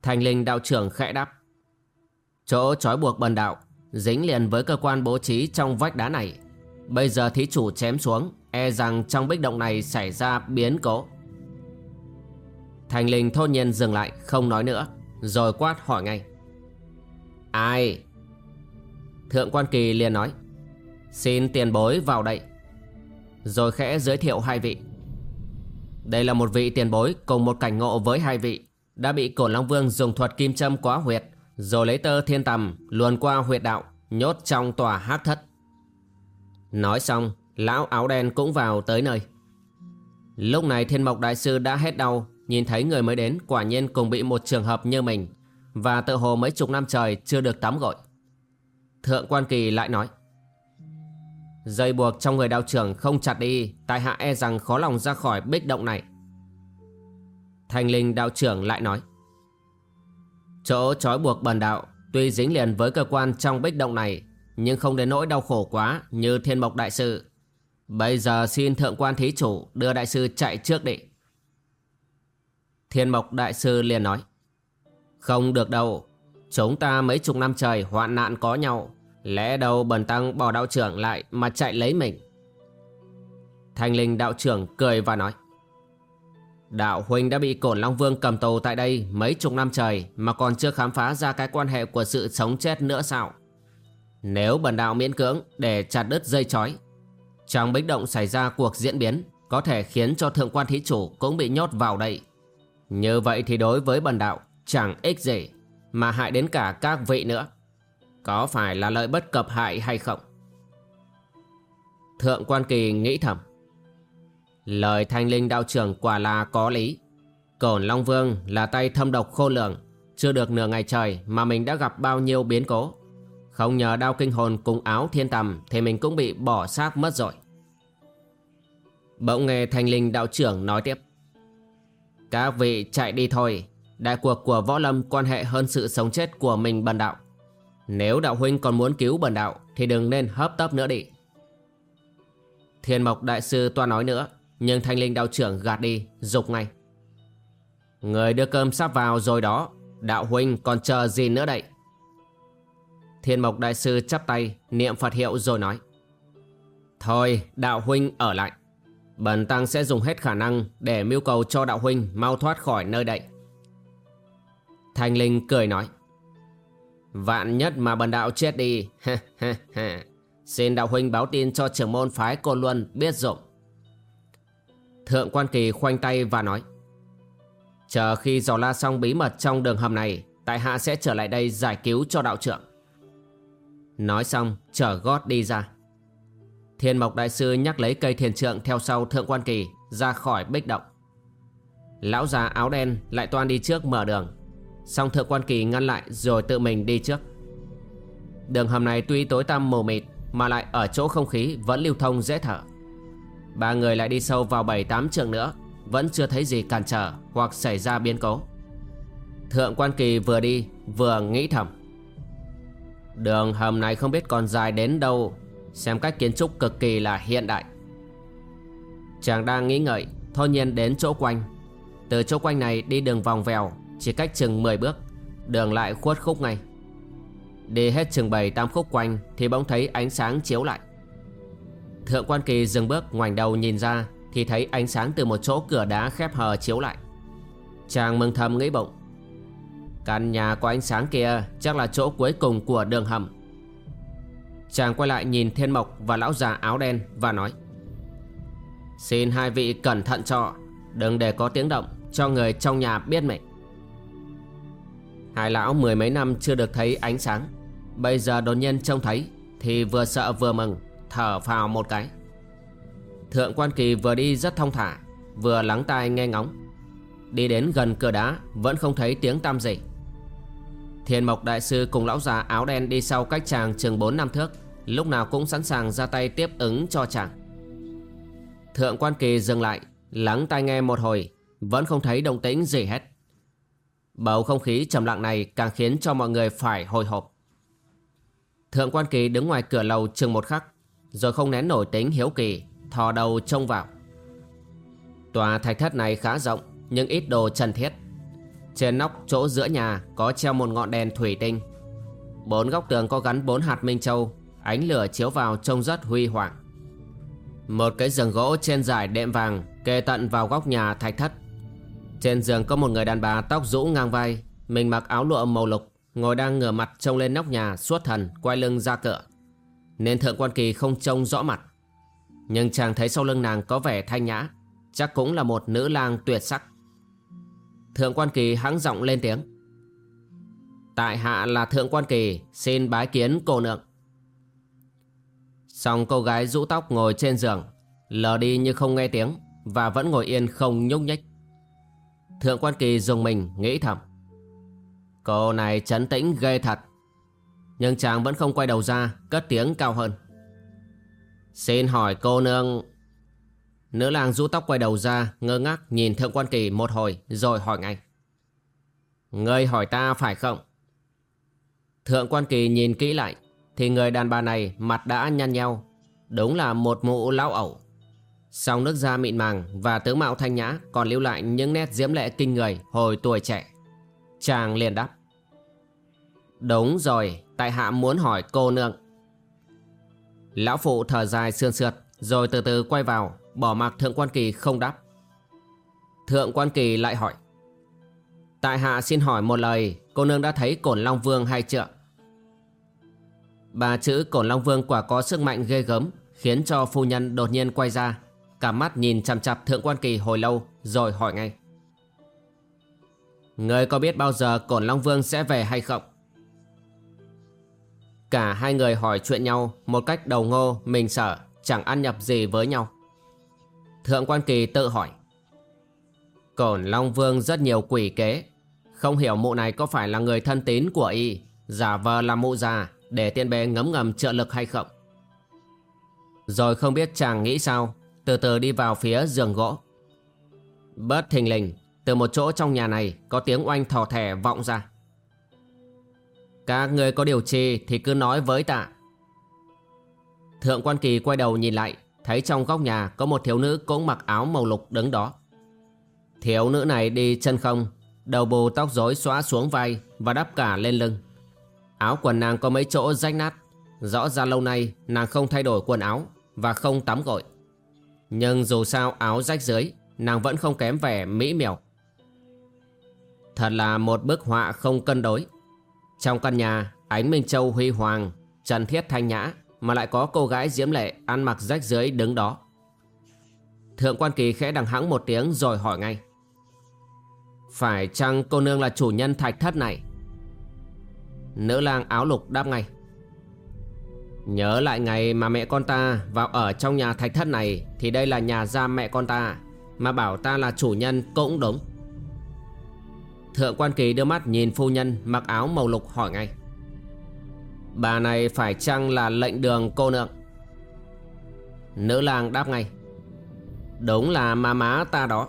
Thanh linh đạo trưởng khẽ đáp, Chỗ chói buộc bần đạo Dính liền với cơ quan bố trí trong vách đá này. Bây giờ thí chủ chém xuống E rằng trong bích động này xảy ra biến cố. Thành linh thốt nhiên dừng lại, không nói nữa, Rồi quát hỏi ngay, Ai? Thượng quan kỳ liền nói Xin tiền bối vào đây. Rồi khẽ giới thiệu hai vị. Đây là một vị tiền bối Cùng một cảnh ngộ với hai vị, Đã bị cổ Long Vương dùng thuật kim châm quá huyệt, Rồi lấy tơ thiên tầm, Luồn qua huyệt đạo, Nhốt trong tòa hắc thất. Nói xong, Lão áo đen cũng vào tới nơi. Lúc này thiên mộc đại sư đã hết đau, Nhìn thấy người mới đến, quả nhiên cùng bị một trường hợp như mình, Và tự hồ mấy chục năm trời chưa được tắm gội. Thượng quan kỳ lại nói Dây buộc trong người đạo trưởng không chặt đi, Tại hạ e rằng khó lòng ra khỏi bích động này Thanh linh đạo trưởng lại nói, Chỗ trói buộc bần đạo Tuy dính liền với cơ quan trong bích động này, Nhưng không đến nỗi đau khổ quá Như thiên mộc đại sư Bây giờ xin thượng quan thí chủ đưa đại sư chạy trước đi. Thiên mộc đại sư liền nói. Không được đâu. Chúng ta mấy chục năm trời hoạn nạn có nhau. Lẽ đâu bần tăng bỏ đạo trưởng lại mà chạy lấy mình. Thanh linh đạo trưởng cười và nói. Đạo huynh đã bị cổn Long Vương cầm tù tại đây mấy chục năm trời mà còn chưa khám phá ra cái quan hệ của sự sống chết nữa sao? Nếu bần đạo miễn cưỡng để chặt đứt dây chói, trong bích động xảy ra cuộc diễn biến Có thể khiến cho thượng quan thí chủ cũng bị nhốt vào đây Như vậy thì đối với bần đạo Chẳng ích gì Mà hại đến cả các vị nữa có phải là lợi bất cập hại hay không? Thượng quan kỳ nghĩ thầm. Lời thanh linh đạo trưởng quả là có lý. Cổn Long Vương là tay thâm độc khô lường, Chưa được nửa ngày trời mà mình đã gặp bao nhiêu biến cố. Không nhờ đao kinh hồn cùng áo thiên tầm Thì mình cũng bị bỏ xác mất rồi. Bỗng nghe thanh linh đạo trưởng nói tiếp. Các vị chạy đi thôi, Đại cuộc của võ lâm quan hệ hơn sự sống chết của mình bần đạo. Nếu đạo huynh còn muốn cứu bần đạo, Thì đừng nên hấp tấp nữa đi. Thiên mộc đại sư toa nói nữa, Nhưng thanh linh đạo trưởng gạt đi Dục ngay. Người đưa cơm sắp vào rồi đó, Đạo huynh còn chờ gì nữa đây? Thiên Mộc Đại Sư chắp tay, Niệm Phật hiệu rồi nói. Thôi, đạo huynh ở lại. Bần tăng sẽ dùng hết khả năng Để mưu cầu cho đạo huynh Mau thoát khỏi nơi đây. Thanh Linh cười nói. Vạn nhất mà bần đạo chết đi. Xin đạo huynh báo tin cho trưởng môn phái Côn Luân biết dụng. Thượng quan kỳ khoanh tay và nói, Chờ khi dò la xong bí mật trong đường hầm này, Tại hạ sẽ trở lại đây giải cứu cho đạo trưởng. Nói xong trở gót đi ra. Thiên Mộc Đại Sư nhắc lấy cây thiền trượng theo sau Thượng Quan Kỳ ra khỏi bích động. Lão già áo đen lại toan đi trước mở đường. Xong Thượng Quan Kỳ ngăn lại rồi tự mình đi trước. Đường hầm này tuy tối tăm mù mịt, Mà lại ở chỗ không khí vẫn lưu thông dễ thở. Ba người lại đi sâu vào bảy tám trường nữa, Vẫn chưa thấy gì cản trở hoặc xảy ra biến cố. Thượng Quan Kỳ vừa đi, vừa nghĩ thầm. Đường hầm này không biết còn dài đến đâu, Xem cách kiến trúc cực kỳ là hiện đại. Chàng đang nghĩ ngợi Thôi nhiên đến chỗ quanh. Từ chỗ quanh này đi đường vòng vèo chỉ cách chừng 10 bước, Đường lại khuất khúc ngay. Đi hết chừng 7 tam khúc quanh Thì bỗng thấy ánh sáng chiếu lại. Thượng quan kỳ dừng bước, ngoảnh đầu nhìn ra Thì thấy ánh sáng từ một chỗ cửa đá khép hờ chiếu lại. Chàng mừng thầm nghĩ bụng. Căn nhà có ánh sáng kia Chắc là chỗ cuối cùng của đường hầm. Chàng quay lại nhìn Thiên Mộc và lão già áo đen và nói, Xin hai vị cẩn thận cho, Đừng để có tiếng động Cho người trong nhà biết mình Hai lão mười mấy năm chưa được thấy ánh sáng. Bây giờ đột nhiên trông thấy, Thì vừa sợ vừa mừng, Thở phào một cái. Thượng quan kỳ vừa đi rất thông thả, Vừa lắng tai nghe ngóng. Đi đến gần cửa đá, Vẫn không thấy tiếng tăm gì. Thiên Mộc Đại Sư cùng lão già áo đen đi sau cách chàng chừng 4 năm thước, Lúc nào cũng sẵn sàng ra tay tiếp ứng cho chàng. Thượng quan kỳ dừng lại, Lắng tai nghe một hồi, Vẫn không thấy động tĩnh gì hết. Bầu không khí trầm lặng này càng khiến cho mọi người phải hồi hộp. Thượng quan kỳ đứng ngoài cửa lầu chừng một khắc, Rồi không nén nổi tính hiếu kỳ, Thò đầu trông vào. Tòa thạch thất này khá rộng, Nhưng ít đồ trần thiết. Trên nóc chỗ giữa nhà Có treo một ngọn đèn thủy tinh. Bốn góc tường có gắn bốn hạt minh châu, Ánh lửa chiếu vào trông rất huy hoàng. Một cái giường gỗ trên dài đệm vàng Kê tận vào góc nhà thạch thất. Trên giường có một người đàn bà tóc rũ ngang vai. Mình mặc áo lụa màu lục, Ngồi đang ngửa mặt trông lên nóc nhà, suốt thần Quay lưng ra cửa. Nên thượng quan kỳ không trông rõ mặt. Nhưng chàng thấy sau lưng nàng có vẻ thanh nhã, Chắc cũng là một nữ lang tuyệt sắc. Thượng quan kỳ hắng giọng lên tiếng. Tại hạ là thượng quan kỳ, Xin bái kiến cô nượng Xong cô gái rũ tóc ngồi trên giường, Lờ đi như không nghe tiếng Và vẫn ngồi yên không nhúc nhích. Thượng quan kỳ dùng mình nghĩ thầm. Cô này chấn tĩnh ghê thật. Nhưng chàng vẫn không quay đầu ra, Cất tiếng cao hơn. Xin hỏi cô nương. Nữ lang rũ tóc quay đầu ra, Ngơ ngác nhìn thượng quan kỳ một hồi, Rồi hỏi ngay. Ngươi hỏi ta phải không? Thượng quan kỳ nhìn kỹ lại, Thì người đàn bà này mặt đã nhăn nhau Đúng là một mụ lão ẩu. Song nước da mịn màng Và tướng mạo thanh nhã Còn lưu lại những nét diễm lệ kinh người Hồi tuổi trẻ. Chàng liền đáp. Đúng rồi, Tại hạ muốn hỏi cô nương. Lão phụ thở dài sườn sượt, Rồi từ từ quay vào, Bỏ mặc thượng quan kỳ không đáp. Thượng quan kỳ lại hỏi. Tại hạ xin hỏi một lời, Cô nương đã thấy cổn Long Vương hay chưa? Bà chữ cổn Long Vương quả có sức mạnh ghê gớm, Khiến cho phu nhân đột nhiên quay ra Cả mắt nhìn chằm chặp thượng quan kỳ hồi lâu, Rồi hỏi ngay. Người có biết bao giờ cổn Long Vương sẽ về hay không? Cả hai người hỏi chuyện nhau Một cách đầu ngô, mình sợ Chẳng ăn nhập gì với nhau. Thượng quan kỳ tự hỏi. Cổn Long Vương rất nhiều quỷ kế, Không hiểu mụ này có phải là người thân tín của y, Giả vờ làm mụ già, Để tiên bé ngấm ngầm trợ lực hay không. Rồi không biết chàng nghĩ sao. Từ từ đi vào phía giường gỗ. Bất thình lình, Từ một chỗ trong nhà này Có tiếng oanh thò thẻ vọng ra. Các người có điều chi Thì cứ nói với tạ. Thượng quan kỳ quay đầu nhìn lại, Thấy trong góc nhà có một thiếu nữ cũng mặc áo màu lục đứng đó. Thiếu nữ này đi chân không, Đầu bù tóc rối xóa xuống vai Và đắp cả lên lưng. Áo quần nàng có mấy chỗ rách nát. Rõ ra lâu nay nàng không thay đổi quần áo Và không tắm gội. Nhưng dù sao áo rách dưới, Nàng vẫn không kém vẻ mỹ miều. Thật là một bức họa không cân đối. Trong căn nhà, Ánh Minh Châu huy hoàng, Trần thiết thanh nhã, Mà lại có cô gái diễm lệ Ăn mặc rách dưới đứng đó. Thượng quan kỳ khẽ đằng hắng một tiếng Rồi hỏi ngay. Phải chăng cô nương là chủ nhân thạch thất này? Nữ lang áo lục đáp ngay. Nhớ lại ngày mà mẹ con ta vào ở trong nhà thạch thất này, Thì đây là nhà gia mẹ con ta, Mà bảo ta là chủ nhân cũng đúng. Thượng quan kỳ đưa mắt nhìn phu nhân, mặc áo màu lục hỏi ngay. Bà này phải chăng là lệnh đường cô nương? Nữ lang đáp ngay. Đúng là ma má ta đó.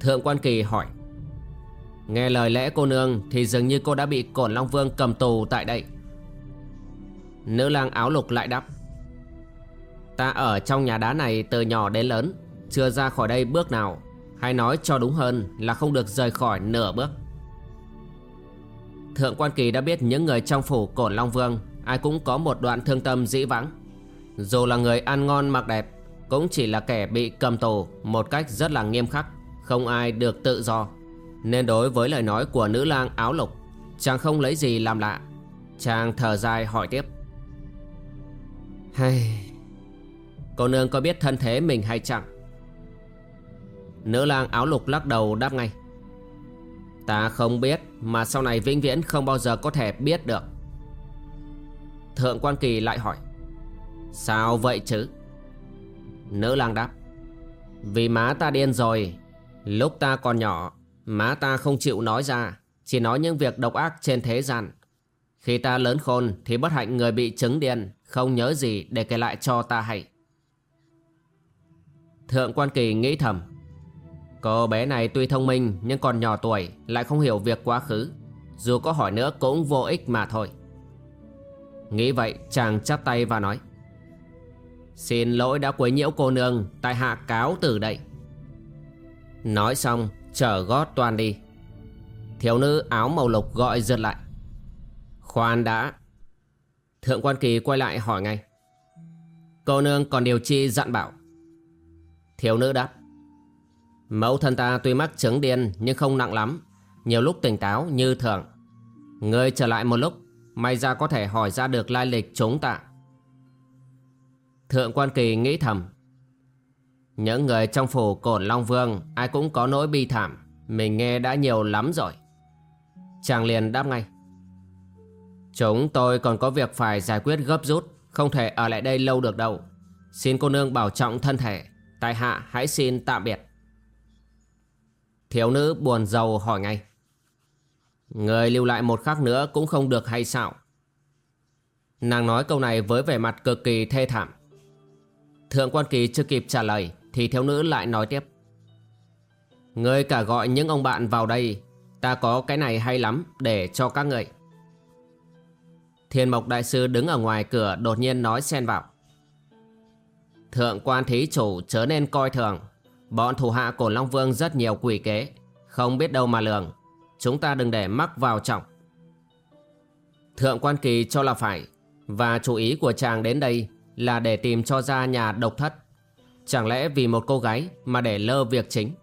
Thượng quan kỳ hỏi. Nghe lời lẽ cô nương Thì dường như cô đã bị cổn Long Vương cầm tù tại đây. Nữ lang áo lục lại đáp, Ta ở trong nhà đá này từ nhỏ đến lớn, Chưa ra khỏi đây bước nào. Hay nói cho đúng hơn là không được rời khỏi nửa bước. Thượng quan kỳ đã biết những người trong phủ cổn Long Vương, Ai cũng có một đoạn thương tâm dĩ vãng. Dù là người ăn ngon mặc đẹp, Cũng chỉ là kẻ bị cầm tù Một cách rất là nghiêm khắc, Không ai được tự do. Nên đối với lời nói của nữ lang áo lục, Chàng không lấy gì làm lạ. Chàng thở dài hỏi tiếp hay. Cô nương có biết thân thế mình hay chẳng? Nữ lang áo lục lắc đầu đáp ngay. Ta không biết, Mà sau này vĩnh viễn không bao giờ có thể biết được. Thượng quan kỳ lại hỏi. Sao vậy chứ? Nữ lang đáp. Vì má ta điên rồi. Lúc ta còn nhỏ, Má ta không chịu nói ra. Chỉ nói những việc độc ác trên thế gian. Khi ta lớn khôn Thì bất hạnh người bị chứng điên. Không nhớ gì để kể lại cho ta hay. Thượng quan kỳ nghĩ thầm. Cô bé này tuy thông minh nhưng còn nhỏ tuổi, Lại không hiểu việc quá khứ. Dù có hỏi nữa cũng vô ích mà thôi. Nghĩ vậy, chàng chắp tay và nói, Xin lỗi đã quấy nhiễu cô nương, Tại hạ cáo từ đây. Nói xong trở gót toàn đi. Thiếu nữ áo màu lục gọi giật lại, Khoan đã Thượng quan kỳ quay lại hỏi ngay. Cô nương còn điều chi dặn bảo? Thiếu nữ đáp. Mẫu thân ta tuy mắc chứng điên nhưng không nặng lắm, Nhiều lúc tỉnh táo như thường. Ngươi trở lại một lúc, May ra có thể hỏi ra được lai lịch chúng ta. Thượng quan kỳ nghĩ thầm. Những người trong phủ cổn Long Vương, Ai cũng có nỗi bi thảm, Mình nghe đã nhiều lắm rồi. Chàng liền đáp ngay. Chúng tôi còn có việc phải giải quyết gấp rút, Không thể ở lại đây lâu được đâu. Xin cô nương bảo trọng thân thể. Tại hạ, hãy xin tạm biệt. Thiếu nữ buồn rầu hỏi ngay. Người lưu lại một khắc nữa cũng không được hay sao? Nàng nói câu này với vẻ mặt cực kỳ thê thảm. Thượng quan kỳ chưa kịp trả lời Thì thiếu nữ lại nói tiếp. Ngươi cả gọi những ông bạn vào đây, Ta có cái này hay lắm Để cho các người. Thiên mộc đại sư đứng ở ngoài cửa Đột nhiên nói xen vào. Thượng quan thí chủ chớ nên coi thường. Bọn thủ hạ của Long Vương rất nhiều quỷ kế. Không biết đâu mà lường. Chúng ta đừng để mắc vào trọng. Thượng quan kỳ cho là phải, Và chủ ý của chàng đến đây Là để tìm cho ra nhà độc thất. Chẳng lẽ vì một cô gái Mà để lơ việc chính?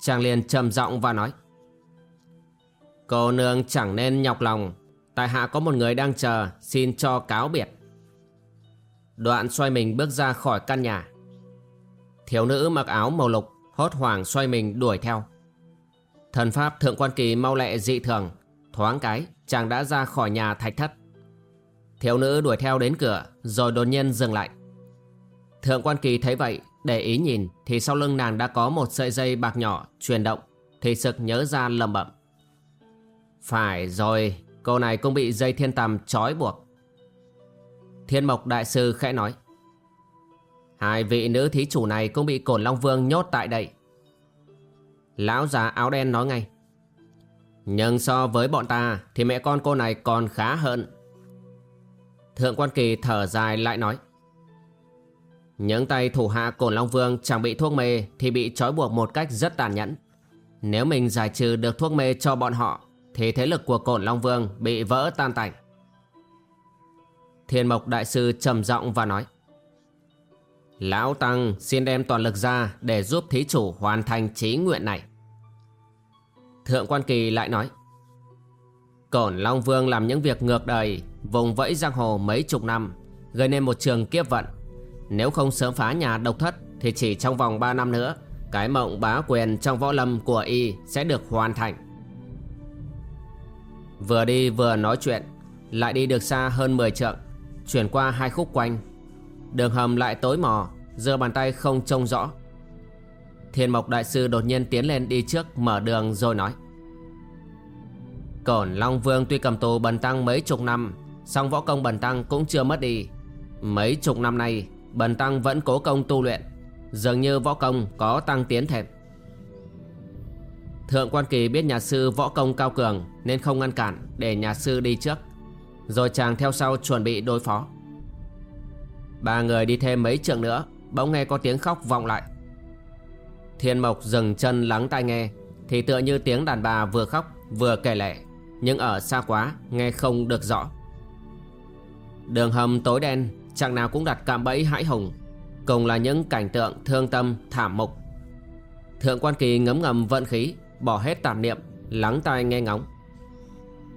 Chàng liền trầm giọng và nói. Cô nương chẳng nên nhọc lòng. Tại hạ có một người đang chờ, Xin cho cáo biệt. Đoạn xoay mình bước ra khỏi căn nhà. Thiếu nữ mặc áo màu lục, Hốt hoảng xoay mình đuổi theo. Thần pháp thượng quan kỳ mau lẹ dị thường, Thoáng cái, chàng đã ra khỏi nhà thạch thất. Thiếu nữ đuổi theo đến cửa, Rồi đột nhiên dừng lại. Thượng quan kỳ thấy vậy, Để ý nhìn, Thì sau lưng nàng đã có một sợi dây bạc nhỏ Chuyển động, Thì sực nhớ ra lầm bẩm. Phải rồi Cô này cũng bị dây thiên tầm trói buộc. Thiên mộc đại sư khẽ nói, Hai vị nữ thí chủ này cũng bị cổn Long Vương nhốt tại đây. Lão già áo đen nói ngay, Nhưng so với bọn ta Thì mẹ con cô này còn khá hơn. Thượng quan kỳ thở dài lại nói, Những tay thủ hạ cổn Long Vương chẳng bị thuốc mê Thì bị trói buộc một cách rất tàn nhẫn. Nếu mình giải trừ được thuốc mê cho bọn họ thì thế lực của cổn Long Vương bị vỡ tan tành. Thiên Mộc Đại Sư trầm giọng và nói, Lão Tăng xin đem toàn lực ra để giúp thí chủ hoàn thành chí nguyện này. Thượng quan kỳ lại nói Cổn Long Vương làm những việc ngược đời, Vùng vẫy giang hồ mấy chục năm, Gây nên một trường kiếp vận. Nếu không sớm phá nhà độc thất Thì chỉ trong vòng 3 năm nữa, Cái mộng bá quyền trong võ lâm của y Sẽ được hoàn thành. Vừa đi vừa nói chuyện, Lại đi được xa hơn 10 trượng, Chuyển qua hai khúc quanh. Đường hầm lại tối mò Giờ bàn tay không trông rõ. Thiên Mộc Đại Sư đột nhiên tiến lên đi trước, Mở đường rồi nói. Cổn Long Vương tuy cầm tù bần tăng mấy chục năm, song võ công bần tăng cũng chưa mất đi. Mấy chục năm nay, Bần tăng vẫn cố công tu luyện, Dường như võ công có tăng tiến thêm. Thượng quan kỳ biết nhà sư võ công cao cường Nên không ngăn cản để nhà sư đi trước. Rồi chàng theo sau chuẩn bị đối phó. Ba người đi thêm mấy trường nữa, Bỗng nghe có tiếng khóc vọng lại. Thiên Mộc dừng chân lắng tai nghe, Thì tựa như tiếng đàn bà vừa khóc vừa kể lệ Nhưng ở xa quá, nghe không được rõ. Đường hầm tối đen Chẳng nào cũng đặt cạm bẫy hãi hùng, Cùng là những cảnh tượng thương tâm thảm mục Thượng quan kỳ ngấm ngầm vận khí Bỏ hết tạp niệm, Lắng tai nghe ngóng.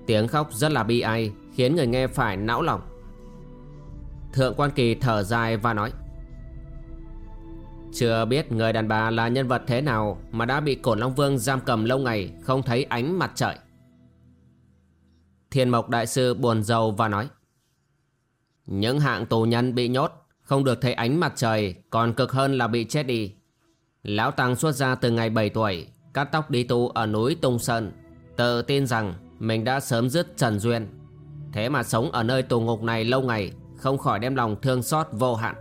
Tiếng khóc rất là bi ai, Khiến người nghe phải não lòng. Thượng quan kỳ thở dài và nói, Chưa biết người đàn bà là nhân vật thế nào Mà đã bị cổn Long Vương giam cầm lâu ngày Không thấy ánh mặt trời. Thiên Mộc Đại Sư buồn rầu và nói, Những hạng tù nhân bị nhốt Không được thấy ánh mặt trời, Còn cực hơn là bị chết đi. Lão Tăng xuất ra từ ngày 7 tuổi Cắt tóc đi tu ở núi Tung Sơn Tự tin rằng mình đã sớm dứt trần duyên. Thế mà sống ở nơi tù ngục này lâu ngày, Không khỏi đem lòng thương xót vô hạn.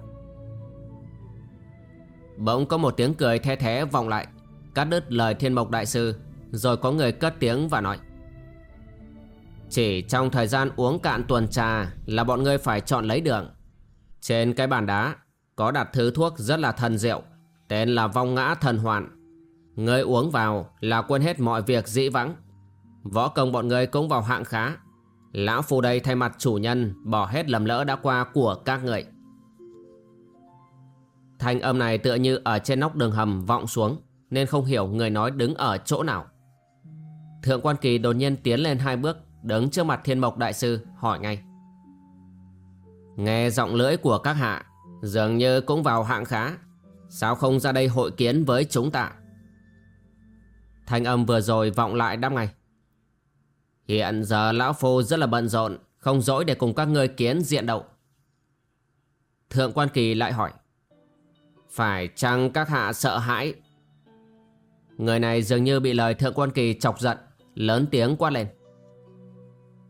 Bỗng có một tiếng cười the thế vọng lại, Cắt đứt lời thiên mộc đại sư, Rồi có người cất tiếng và nói, Chỉ trong thời gian uống cạn tuần trà Là bọn ngươi phải chọn lấy đường. Trên cái bàn đá Có đặt thứ thuốc rất là thần diệu, Tên là vong ngã thần hoàn. Ngươi uống vào là quên hết mọi việc dĩ vãng. Võ công bọn ngươi cũng vào hạng khá. Lão phu đây thay mặt chủ nhân Bỏ hết lầm lỡ đã qua của các người. Thanh âm này tựa như ở trên nóc đường hầm vọng xuống, Nên không hiểu người nói đứng ở chỗ nào. Thượng quan kỳ đột nhiên tiến lên hai bước, Đứng trước mặt thiên mộc đại sư, hỏi ngay. Nghe giọng lưỡi của các hạ, Dường như cũng vào hạng khá. Sao không ra đây hội kiến với chúng ta? Thanh âm vừa rồi vọng lại đáp ngay. Hiện giờ lão phu rất là bận rộn, Không dỗi để cùng các ngươi kiến diện đậu. Thượng quan kỳ lại hỏi, Phải chăng các hạ sợ hãi? Người này dường như bị lời thượng quan kỳ chọc giận, Lớn tiếng quát lên,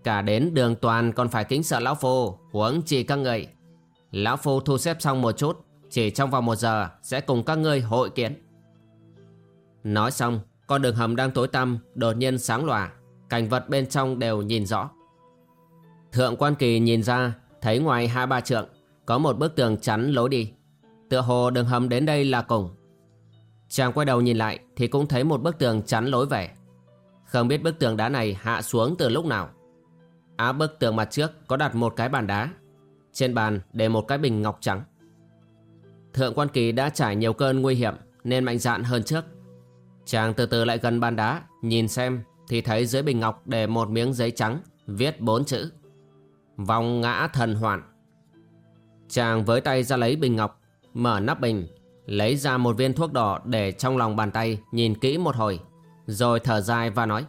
Cả đến đường toàn còn phải kính sợ lão phu, Huống chi các người Lão phu thu xếp xong một chút, Chỉ trong vòng một giờ sẽ cùng các ngươi hội kiến. Nói xong con đường hầm đang tối tăm, Đột nhiên sáng lòa, Cảnh vật bên trong đều nhìn rõ. Thượng quan kỳ nhìn ra, Thấy ngoài hai ba trượng, Có một bức tường chắn lối đi. Tựa hồ đường hầm đến đây là cùng. Chàng quay đầu nhìn lại Thì cũng thấy một bức tường chắn lối về. Không biết bức tường đá này hạ xuống từ lúc nào. Á, bức tường mặt trước Có đặt một cái bàn đá. Trên bàn để một cái bình ngọc trắng. Thượng quan kỳ đã trải nhiều cơn nguy hiểm Nên mạnh dạn hơn trước. Chàng từ từ lại gần bàn đá, Nhìn xem thì thấy dưới bình ngọc để một miếng giấy trắng, viết bốn chữ. Vòng ngã thần hoạn. Chàng với tay ra lấy bình ngọc, mở nắp bình, lấy ra một viên thuốc đỏ để trong lòng bàn tay nhìn kỹ một hồi, rồi thở dài và nói.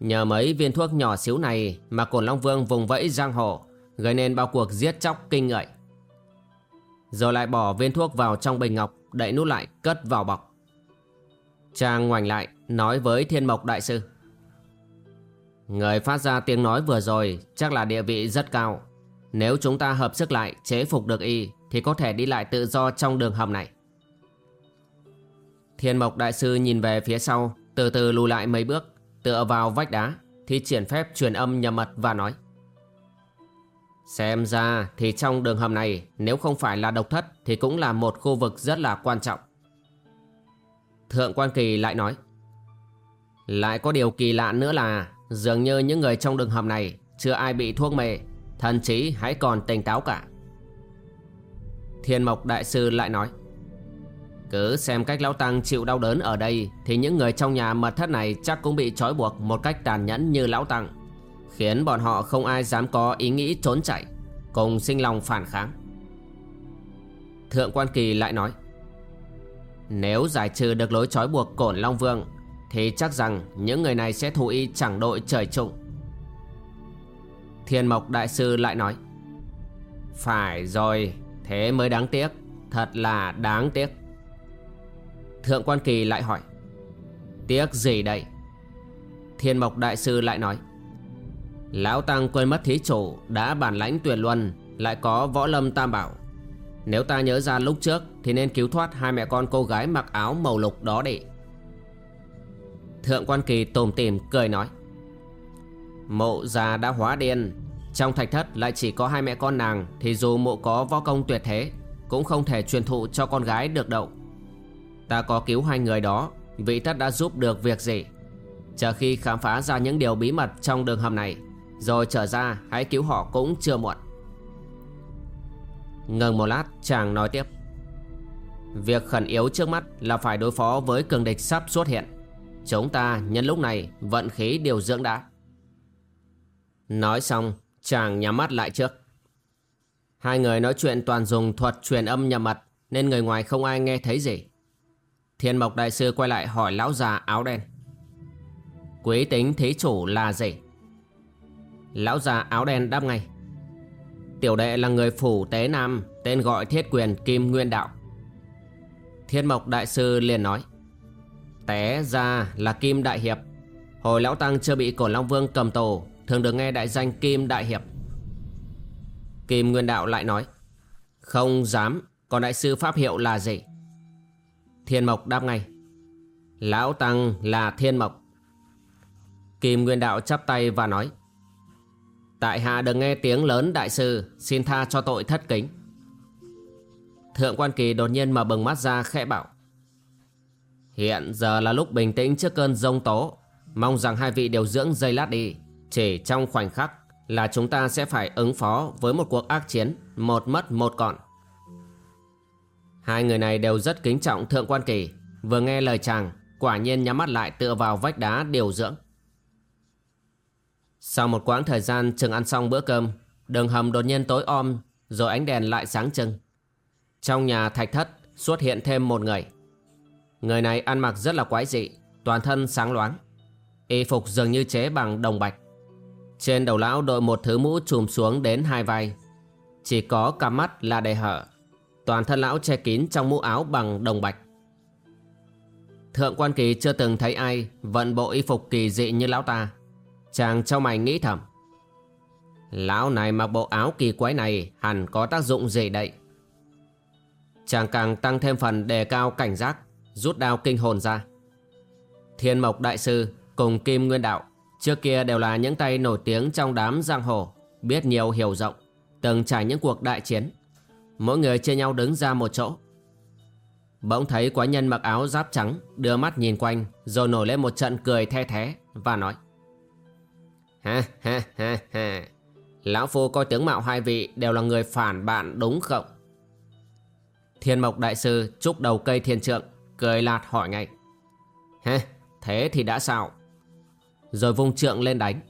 Nhờ mấy viên thuốc nhỏ xíu này mà cổn long vương vùng vẫy giang hồ, gây nên bao cuộc giết chóc kinh ngợi. Rồi lại bỏ viên thuốc vào trong bình ngọc đậy nút lại, cất vào bọc. Chàng ngoảnh lại, nói với thiên mộc đại sư. Người phát ra tiếng nói vừa rồi chắc là địa vị rất cao. Nếu chúng ta hợp sức lại, chế phục được y, Thì có thể đi lại tự do trong đường hầm này. Thiên mộc đại sư nhìn về phía sau, Từ từ lùi lại mấy bước. Tựa vào vách đá Thì triển phép truyền âm nhầm mật và nói. Xem ra thì trong đường hầm này, Nếu không phải là độc thất, Thì cũng là một khu vực rất là quan trọng. Thượng quan kỳ lại nói, Lại có điều kỳ lạ nữa là, Dường như những người trong đường hầm này Chưa ai bị thuốc mê Thần trí hãy còn tỉnh táo cả. Thiên Mộc Đại Sư lại nói, Cứ xem cách Lão Tăng chịu đau đớn ở đây, Thì những người trong nhà mật thất này Chắc cũng bị trói buộc một cách tàn nhẫn như Lão Tăng. Khiến bọn họ không ai dám có ý nghĩ trốn chạy, Cùng sinh lòng phản kháng. Thượng quan kỳ lại nói, nếu giải trừ được lối trói buộc cổn Long Vương, Thì chắc rằng những người này sẽ thù y chẳng đội trời trụng Thiên Mộc Đại Sư lại nói, Phải rồi, Thế mới đáng tiếc, Thật là đáng tiếc. Thượng quan kỳ lại hỏi, Tiếc gì đây? Thiên Mộc Đại Sư lại nói Lão Tăng quên mất thí chủ, Đã bản lãnh tuyệt luân, Lại có võ lâm tam bảo. Nếu ta nhớ ra lúc trước, Thì nên cứu thoát hai mẹ con cô gái mặc áo màu lục đó đi. Thượng quan kỳ tồm tìm, cười nói. Mộ già đã hóa điên, Trong thạch thất lại chỉ có hai mẹ con nàng, Thì dù mộ có võ công tuyệt thế, Cũng không thể truyền thụ cho con gái được đâu. Ta có cứu hai người đó, Vị tất đã giúp được việc gì? Chờ khi khám phá ra những điều bí mật trong đường hầm này rồi trở ra, hãy cứu họ cũng chưa muộn. Ngừng một lát, chàng nói tiếp. Việc khẩn yếu trước mắt là phải đối phó với cường địch sắp xuất hiện. Chúng ta nhân lúc này vận khí điều dưỡng đã. Nói xong, chàng nhắm mắt lại trước. Hai người nói chuyện toàn dùng thuật truyền âm nhầm mật, Nên người ngoài không ai nghe thấy gì. Thiên Mộc Đại Sư quay lại hỏi lão già áo đen. Quý tính thí chủ là gì? Lão già áo đen đáp ngay. Tiểu đệ là người phủ tế nam, Tên gọi thiết quyền Kim Nguyên Đạo. Thiên Mộc Đại Sư liền nói, Té ra là Kim Đại Hiệp. Hồi Lão Tăng chưa bị Cổ Long Vương cầm tù, Thường được nghe đại danh Kim Đại Hiệp. Kim Nguyên Đạo lại nói, Không dám, Còn Đại Sư Pháp Hiệu là gì? Thiên Mộc đáp ngay, Lão Tăng là Thiên Mộc. Kim Nguyên Đạo chắp tay và nói Tại hạ đừng nghe tiếng lớn, đại sư. Xin tha cho tội thất kính. Thượng quan kỳ đột nhiên mở bừng mắt ra, khẽ bảo. Hiện giờ là lúc bình tĩnh trước cơn rông tố. Mong rằng hai vị điều dưỡng dây lát đi. Chỉ trong khoảnh khắc là chúng ta sẽ phải ứng phó với một cuộc ác chiến, Một mất một còn. Hai người này đều rất kính trọng Thượng quan kỳ. Vừa nghe lời chàng, Quả nhiên nhắm mắt lại tựa vào vách đá điều dưỡng. Sau một quãng thời gian chừng ăn xong bữa cơm, Đường hầm đột nhiên tối om, Rồi ánh đèn lại sáng trưng. Trong nhà thạch thất xuất hiện thêm một người. Người này ăn mặc rất là quái dị, Toàn thân sáng loáng. Y phục dường như chế bằng đồng bạch. Trên đầu lão đội một thứ mũ trùm xuống đến hai vai. Chỉ có cặp mắt là đầy hở, Toàn thân lão che kín trong mũ áo bằng đồng bạch. Thượng quan kỳ chưa từng thấy ai Vận bộ y phục kỳ dị như lão ta. Chàng trong mày nghĩ thầm. Lão này mặc bộ áo kỳ quái này Hẳn có tác dụng gì đây? Chàng càng tăng thêm phần đề cao cảnh giác, Rút đao kinh hồn ra. Thiên Mộc Đại Sư cùng Kim Nguyên Đạo Trước kia đều là những tay nổi tiếng trong đám giang hồ, Biết nhiều hiểu rộng, Từng trải những cuộc đại chiến. Mỗi người chia nhau đứng ra một chỗ. Bỗng thấy quái nhân mặc áo giáp trắng Đưa mắt nhìn quanh, Rồi nổi lên một trận cười the thế Và nói Ha ha ha ha. Lão Phu coi tướng mạo hai vị Đều là người phản bạn đúng không? Thiên Mộc Đại Sư chúc đầu cây thiên trượng, Cười lạt hỏi ngay. Ha, thế thì đã sao? Rồi vung trượng lên đánh.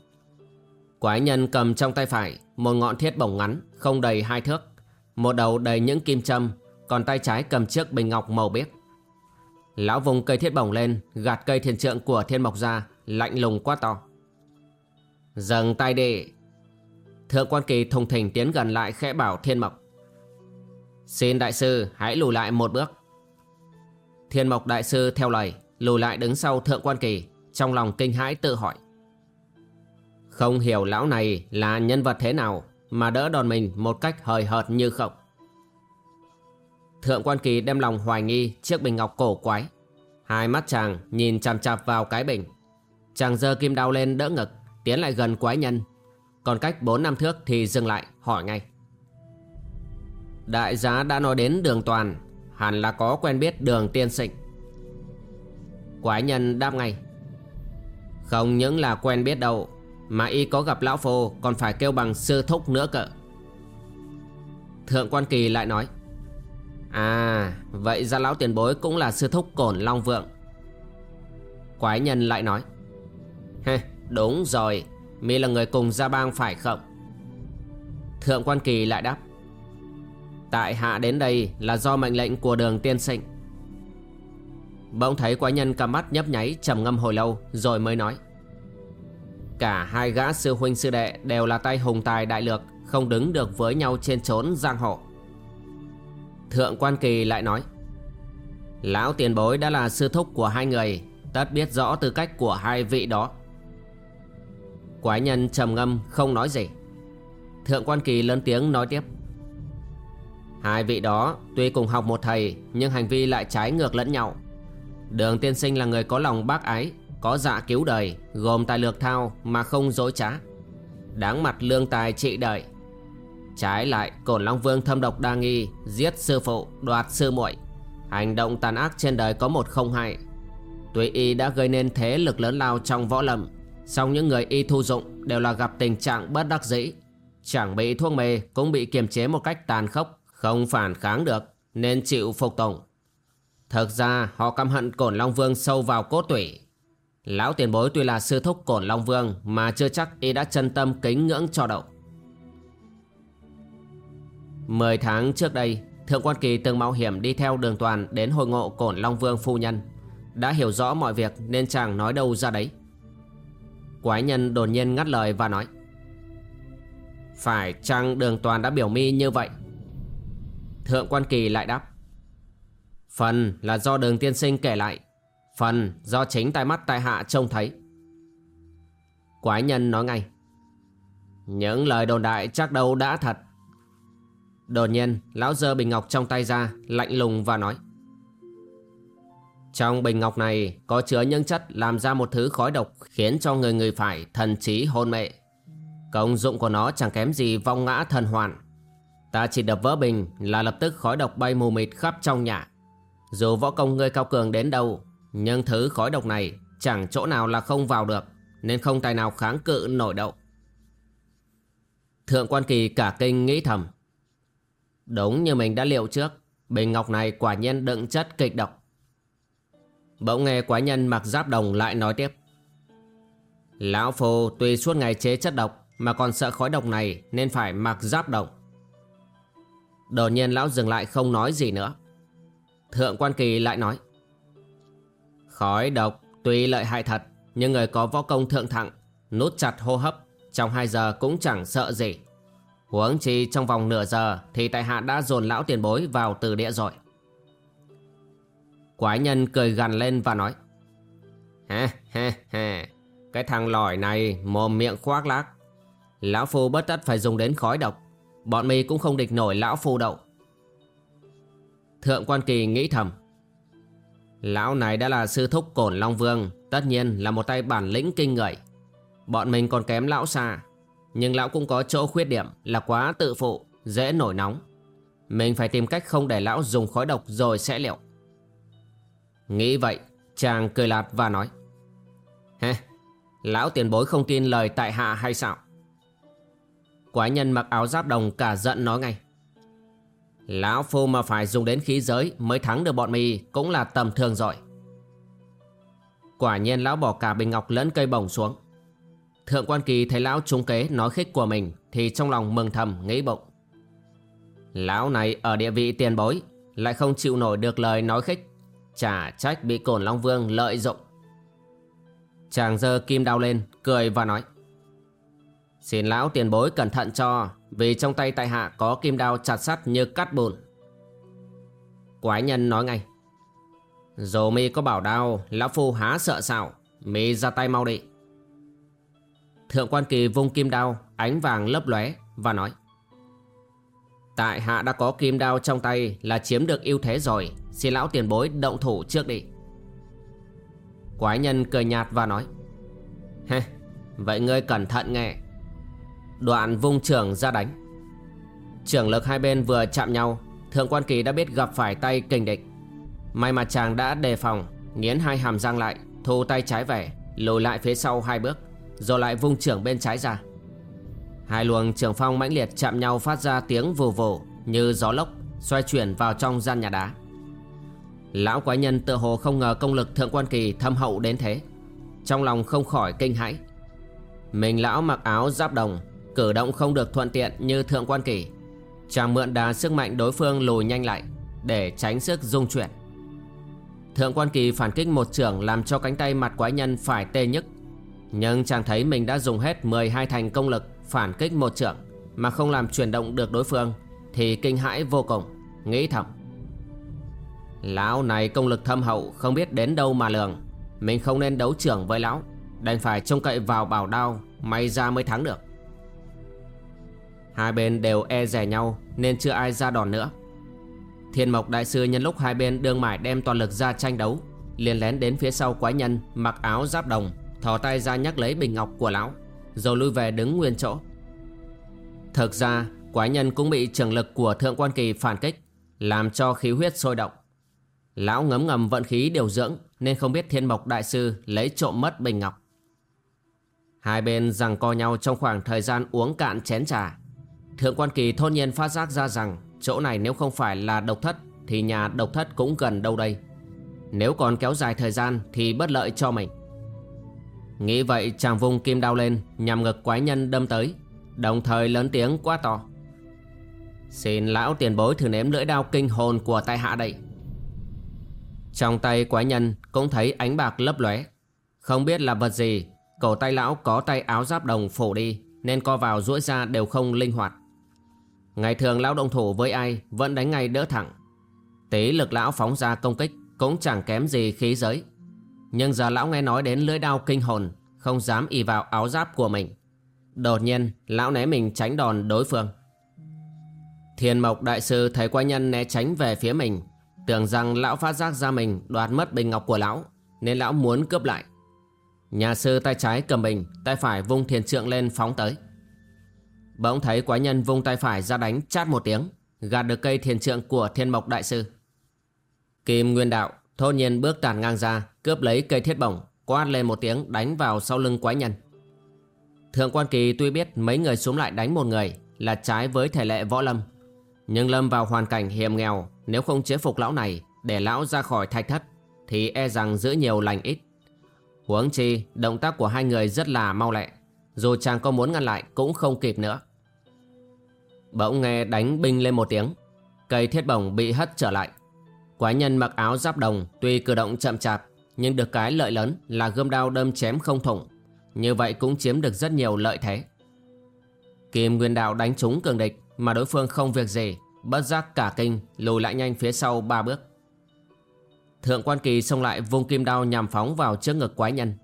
Quái nhân cầm trong tay phải Một ngọn thiết bổng ngắn, Không đầy hai thước. Một đầu đầy những kim châm, Còn tay trái cầm chiếc bình ngọc màu biếc. Lão vùng cây thiết bổng lên, Gạt cây thiên trượng của thiên mộc ra, Lạnh lùng quá to. Dừng tay đi. Thượng quan kỳ thùng thình tiến gần lại khẽ bảo thiên mộc. Xin đại sư, hãy lùi lại một bước. Thiên mộc đại sư theo lời, Lùi lại đứng sau thượng quan kỳ, Trong lòng kinh hãi tự hỏi. Không hiểu lão này là nhân vật thế nào Mà đỡ đòn mình một cách hời hợt như không. Thượng quan kỳ đem lòng hoài nghi Chiếc bình ngọc cổ quái. Hai mắt chàng nhìn chằm chằm vào cái bình. Chàng giơ kim đao lên đỡ ngực. Tiến lại gần quái nhân. Còn cách 4 năm thước thì dừng lại, hỏi ngay. Đại giá đã nói đến đường toàn, Hẳn là có quen biết đường tiên sinh Quái nhân đáp ngay. Không những là quen biết đâu, Mà y có gặp lão phô Còn phải kêu bằng sư thúc nữa cỡ Thượng quan kỳ lại nói. À vậy ra lão tiền bối cũng là sư thúc cổn long vượng. Quái nhân lại nói. Hê đúng rồi, Mi là người cùng gia bang phải không? Thượng quan kỳ lại đáp. Tại hạ đến đây là do mệnh lệnh của đường tiên sinh. Bỗng thấy quái nhân cầm mắt nhấp nháy trầm ngâm hồi lâu Rồi mới nói. Cả hai gã sư huynh sư đệ Đều là tay hùng tài đại lược, Không đứng được với nhau trên trốn giang hồ. Thượng quan kỳ lại nói. Lão tiền bối đã là sư thúc của hai người, Tất biết rõ tư cách của hai vị đó. Quái nhân trầm ngâm, không nói gì. Thượng quan kỳ lớn tiếng nói tiếp. Hai vị đó tuy cùng học một thầy, Nhưng hành vi lại trái ngược lẫn nhau. Đường tiên sinh là người có lòng bác ái, Có dạ cứu đời, Gồm tài lược thao mà không dối trá. Đáng mặt lương tài trị đời. Trái lại, Cổn Long Vương thâm độc đa nghi, Giết sư phụ, đoạt sư muội. Hành động tàn ác trên đời có một không hai. Tuy y đã gây nên thế lực lớn lao trong võ lâm song những người y thu dụng đều là gặp tình trạng bất đắc dĩ. Chẳng bị thuốc mê cũng bị kiềm chế một cách tàn khốc, Không phản kháng được, nên chịu phục tùng. Thực ra, họ căm hận Cổn Long Vương sâu vào cốt tủy. Lão tiền bối tuy là sư thúc Cổn Long Vương Mà chưa chắc y đã chân tâm kính ngưỡng cho đậu Mười tháng trước đây, Thượng quan kỳ từng mạo hiểm đi theo đường toàn Đến hội ngộ Cổn Long Vương phu nhân. Đã hiểu rõ mọi việc nên chàng nói đâu ra đấy. Quái nhân đột nhiên ngắt lời và nói, Phải chăng đường toàn đã biểu mi như vậy? Thượng quan kỳ lại đáp, Phần là do đường tiên sinh kể lại, Phần do chính tai mắt tai hạ trông thấy. Quái nhân nói ngay, Những lời đồn đại chắc đâu đã thật. Đột nhiên, lão dơ bình ngọc trong tay ra, Lạnh lùng và nói trong bình ngọc này Có chứa những chất làm ra một thứ khói độc Khiến cho người người phải thần trí hôn mệ Công dụng của nó chẳng kém gì vong ngã thần hoàn. Ta chỉ đập vỡ bình là lập tức khói độc bay mù mịt khắp trong nhà. Dù võ công ngươi cao cường đến đâu, Nhưng thứ khói độc này chẳng chỗ nào là không vào được, Nên không tài nào kháng cự nổi đậu Thượng quan kỳ cả kinh nghĩ thầm. Đúng như mình đã liệu trước, Bình ngọc này quả nhiên đựng chất kịch độc. Bỗng nghe quái nhân mặc giáp đồng lại nói tiếp. Lão phù tuy suốt ngày chế chất độc Mà còn sợ khói độc này Nên phải mặc giáp đồng. Đột nhiên lão dừng lại không nói gì nữa. Thượng quan kỳ lại nói, Khói độc tuy lợi hại thật, Nhưng người có võ công thượng thặng, Nút chặt hô hấp, Trong 2 giờ cũng chẳng sợ gì. Huống chi trong vòng nửa giờ Thì tại hạ đã dồn lão tiền bối vào từ địa rồi. Quái nhân cười gằn lên và nói Ha ha ha Cái thằng lỏi này mồm miệng khoác lác. Lão phu bất tất phải dùng đến khói độc, Bọn mi cũng không địch nổi lão phu đậu Thượng quan kỳ nghĩ thầm, Lão này đã là sư thúc cổn Long Vương, Tất nhiên là một tay bản lĩnh kinh người. Bọn mình còn kém lão xa, Nhưng lão cũng có chỗ khuyết điểm Là quá tự phụ, Dễ nổi nóng. Mình phải tìm cách không để lão dùng khói độc rồi sẽ liệu. Nghĩ vậy, Chàng cười lạt và nói, Hê, Lão tiền bối không tin lời tại hạ hay sao? Quái nhân mặc áo giáp đồng cả giận nói ngay, Lão phu mà phải dùng đến khí giới Mới thắng được bọn mì Cũng là tầm thường rồi. Quả nhiên lão bỏ cả bình ngọc lẫn cây bổng xuống. Thượng quan kỳ thấy lão trúng kế nói khích của mình Thì trong lòng mừng thầm, nghĩ bụng. Lão này ở địa vị tiền bối, Lại không chịu nổi được lời nói khích. Chả trách bị cổn Long Vương lợi dụng. Chàng giơ kim đao lên, Cười và nói, Xin lão tiền bối cẩn thận cho, Vì trong tay tại hạ có kim đao chặt sắt như cắt bùn. Quái nhân nói ngay, Dù mi có bảo đao, Lão phu há sợ sao? Mi ra tay mau đi. Thượng quan kỳ vung kim đao, Ánh vàng lấp lóe Và nói Tại hạ đã có kim đao trong tay Là chiếm được ưu thế rồi. Xin lão tiền bối động thủ trước đi. Quái nhân cười nhạt và nói, Hê, Vậy ngươi cẩn thận nghe. Đoạn vung trưởng ra đánh. Trưởng lực hai bên vừa chạm nhau, Thượng quan kỳ đã biết gặp phải tay kình địch. May mà chàng đã đề phòng, Nghiến hai hàm răng lại, Thu tay trái về, Lùi lại phía sau hai bước, Rồi lại vung trưởng bên trái ra. Hai luồng trường phong mãnh liệt chạm nhau phát ra tiếng vù vù Như gió lốc Xoay chuyển vào trong gian nhà đá. Lão quái nhân tự hồ không ngờ công lực thượng quan kỳ thâm hậu đến thế. Trong lòng không khỏi kinh hãi. Mình lão mặc áo giáp đồng, Cử động không được thuận tiện như thượng quan kỳ. Chàng mượn đá sức mạnh đối phương lùi nhanh lại Để tránh sức dung chuyển. Thượng quan kỳ phản kích một trưởng Làm cho cánh tay mặt quái nhân phải tê nhức. Nhưng chàng thấy mình đã dùng hết 12 thành công lực Phản kích một trưởng Mà không làm chuyển động được đối phương Thì kinh hãi vô cùng, Nghĩ thầm. Lão này công lực thâm hậu, Không biết đến đâu mà lường. Mình không nên đấu trưởng với lão, Đành phải trông cậy vào bảo đao, May ra mới thắng được. Hai bên đều e rẻ nhau, Nên chưa ai ra đòn nữa. Thiên mộc đại sư nhân lúc hai bên đương mải đem toàn lực ra tranh đấu, liền lén đến phía sau quái nhân, Mặc áo giáp đồng, Thò tay ra nhắc lấy bình ngọc của lão. Rồi lui về đứng nguyên chỗ Thực ra quái nhân cũng bị trường lực của thượng quan kỳ phản kích, làm cho khí huyết sôi động. Lão ngấm ngầm vận khí điều dưỡng nên không biết thiên mộc đại sư lấy trộm mất bình ngọc. Hai bên rằng co nhau trong khoảng thời gian uống cạn chén trà. Thượng quan kỳ thôn nhiên phát giác ra rằng chỗ này nếu không phải là độc thất thì nhà độc thất cũng gần đâu đây. Nếu còn kéo dài thời gian thì bất lợi cho mình. Nghĩ vậy chàng vung kim đao lên nhằm ngực quái nhân đâm tới, đồng thời lớn tiếng quá to. Xin lão tiền bối thử nếm lưỡi đao kinh hồn của tai hạ đây. Trong tay quái nhân cũng thấy ánh bạc lấp lóe. Không biết là vật gì, cổ tay lão có tay áo giáp đồng phủ đi nên co vào duỗi ra đều không linh hoạt. Ngày thường lão động thủ với ai vẫn đánh ngay đỡ thẳng. Tí lực lão phóng ra công kích cũng chẳng kém gì khí giới. Nhưng giờ lão nghe nói đến lưỡi đao kinh hồn, không dám y vào áo giáp của mình. Đột nhiên, lão né mình tránh đòn đối phương. Thiên mộc đại sư thấy quái nhân né tránh về phía mình, tưởng rằng lão phát giác ra mình đoạt mất bình ngọc của lão, nên lão muốn cướp lại. Nhà sư tay trái cầm bình, tay phải vung thiền trượng lên phóng tới. Bỗng thấy quái nhân vung tay phải ra đánh chát một tiếng, gạt được cây thiền trượng của thiên mộc đại sư. Kim Nguyên Đạo thôn nhiên bước tàn ngang ra, cướp lấy cây thiết bổng, quát lên một tiếng đánh vào sau lưng quái nhân. Thượng quan kỳ tuy biết mấy người xuống lại đánh một người là trái với thể lệ võ lâm, nhưng lâm vào hoàn cảnh hiểm nghèo nếu không chế phục lão này để lão ra khỏi thạch thất thì e rằng giữ nhiều lành ít. Huống chi động tác của hai người rất là mau lẹ, dù chàng có muốn ngăn lại cũng không kịp nữa. Bỗng nghe đánh binh lên một tiếng, cây thiết bổng bị hất trở lại. Quái nhân mặc áo giáp đồng tuy cử động chậm chạp nhưng được cái lợi lớn là gươm đao đâm chém không thủng. Như vậy cũng chiếm được rất nhiều lợi thế. Kim Nguyên Đạo đánh trúng cường địch mà đối phương không việc gì, bất giác cả kinh lùi lại nhanh phía sau ba bước. Thượng quan kỳ xông lại vung kim đao nhằm phóng vào trước ngực quái nhân.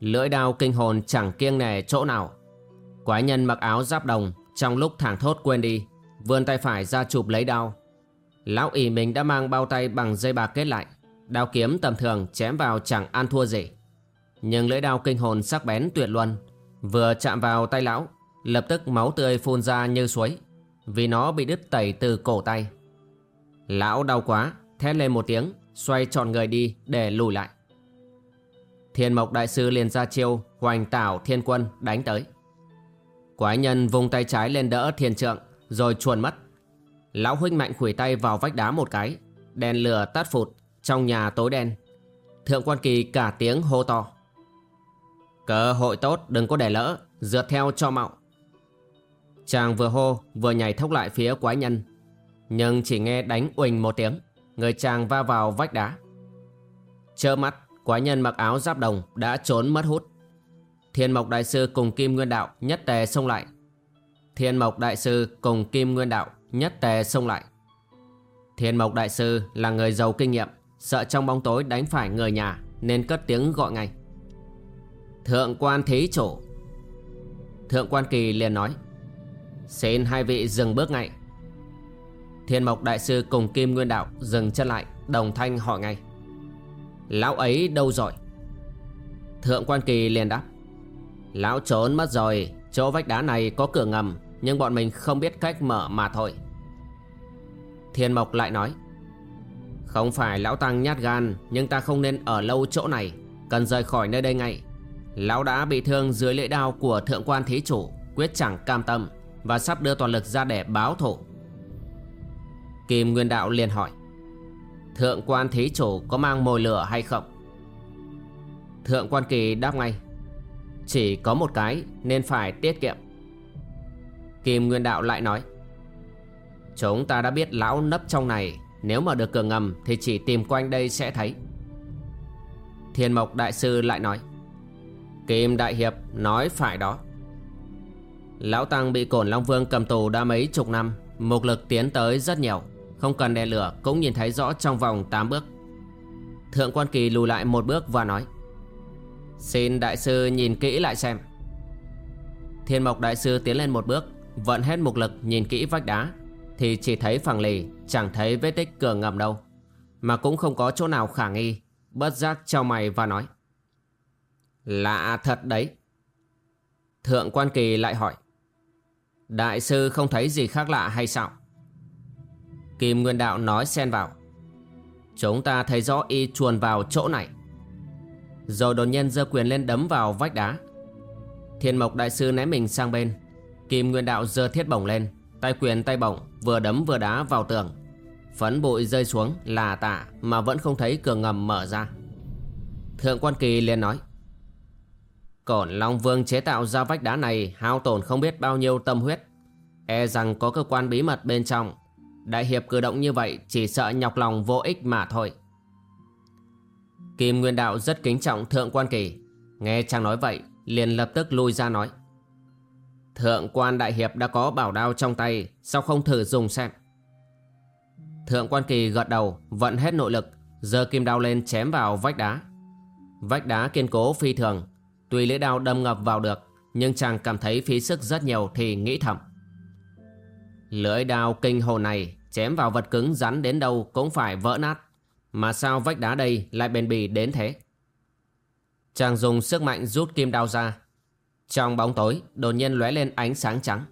Lưỡi đao kinh hồn chẳng kiêng nề chỗ nào. Quái nhân mặc áo giáp đồng trong lúc thẳng thốt quên đi, vươn tay phải ra chụp lấy đao. Lão ỉ mình đã mang bao tay bằng dây bạc kết lại, đao kiếm tầm thường chém vào chẳng ăn thua gì. Nhưng lưỡi đao kinh hồn sắc bén tuyệt luân, vừa chạm vào tay lão, lập tức máu tươi phun ra như suối, vì nó bị đứt tẩy từ cổ tay. Lão đau quá, thét lên một tiếng, xoay tròn người đi để lùi lại. Thiên mộc đại sư liền ra chiêu hoành tảo thiên quân đánh tới. Quái nhân vùng tay trái lên đỡ thiên trượng rồi chuồn mất. Lão huynh mạnh khủy tay vào vách đá một cái, đèn lửa tắt phụt trong nhà tối đen. Thượng quan kỳ cả tiếng hô to. Cơ hội tốt đừng có để lỡ, dượt theo cho mạo. Chàng vừa hô vừa nhảy thốc lại phía quái nhân. Nhưng chỉ nghe đánh uỳnh một tiếng, người chàng va vào vách đá. Chơ mắt, quái nhân mặc áo giáp đồng đã trốn mất hút. Thiên Mộc Đại Sư cùng Kim Nguyên Đạo nhất tề xông lại. Thiên Mộc Đại Sư cùng Kim Nguyên Đạo nhất tề xông lại. Thiên Mộc Đại Sư là người giàu kinh nghiệm, sợ trong bóng tối đánh phải người nhà nên cất tiếng gọi ngay. Thượng quan thí chủ. Thượng quan kỳ liền nói. Xin hai vị dừng bước ngay. Thiên Mộc Đại Sư cùng Kim Nguyên Đạo dừng chân lại, đồng thanh hỏi ngay. Lão ấy đâu rồi? Thượng quan kỳ liền đáp. Lão trốn mất rồi Chỗ vách đá này có cửa ngầm Nhưng bọn mình không biết cách mở mà thôi Thiên Mộc lại nói, Không phải lão tăng nhát gan, Nhưng ta không nên ở lâu chỗ này, Cần rời khỏi nơi đây ngay. Lão đã bị thương dưới lưỡi đao của thượng quan thí chủ, Quyết chẳng cam tâm, Và sắp đưa toàn lực ra để báo thù. Kim Nguyên Đạo liền hỏi, Thượng quan thí chủ có mang mồi lửa hay không? Thượng quan kỳ đáp ngay, chỉ có một cái, nên phải tiết kiệm. Kim Nguyên Đạo lại nói Chúng ta đã biết lão nấp trong này. Nếu mà được cửa ngầm Thì chỉ tìm quanh đây sẽ thấy. Thiên Mộc Đại Sư lại nói. Kim Đại Hiệp nói phải đó. Lão Tăng bị Cổn Long Vương cầm tù đã mấy chục năm. Mục lực tiến tới rất nhiều. Không cần đèn lửa, cũng nhìn thấy rõ trong vòng 8 bước. Thượng quan kỳ lùi lại một bước và nói. Xin đại sư nhìn kỹ lại xem. Thiên mộc đại sư tiến lên một bước, Vận hết mục lực nhìn kỹ vách đá. Thì chỉ thấy phẳng lì Chẳng thấy vết tích cửa ngầm đâu, Mà cũng không có chỗ nào khả nghi. Bất giác trao mày và nói, Lạ thật đấy. Thượng quan kỳ lại hỏi, Đại sư không thấy gì khác lạ hay sao? Kim Nguyên Đạo nói xen vào, Chúng ta thấy rõ y chuồn vào chỗ này. Rồi đột nhiên giơ quyền lên đấm vào vách đá. Thiên Mộc Đại Sư ném mình sang bên. Kim Nguyên Đạo giơ thiết bổng lên. Tay quyền tay bổng vừa đấm vừa đá vào tường Phấn bụi rơi xuống là tạ Mà vẫn không thấy cửa ngầm mở ra Thượng quan kỳ liền nói Cổn Long Vương chế tạo ra vách đá này hao tổn không biết bao nhiêu tâm huyết. E rằng có cơ quan bí mật bên trong. Đại hiệp cử động như vậy chỉ sợ nhọc lòng vô ích mà thôi. Kim Nguyên Đạo rất kính trọng Thượng quan kỳ. Nghe chàng nói vậy, liền lập tức lui ra nói. Thượng quan Đại Hiệp đã có bảo đao trong tay, sao không thử dùng xem? Thượng quan kỳ gật đầu, vận hết nội lực, giơ kim đao lên chém vào vách đá. Vách đá kiên cố phi thường, Tuy lưỡi đao đâm ngập vào được Nhưng chàng cảm thấy phí sức rất nhiều thì nghĩ thầm Lưỡi đao kinh hồn này Chém vào vật cứng rắn đến đâu cũng phải vỡ nát Mà sao vách đá đây lại bền bỉ đến thế Chàng dùng sức mạnh rút kim đao ra trong bóng tối, đột nhiên lóe lên ánh sáng trắng.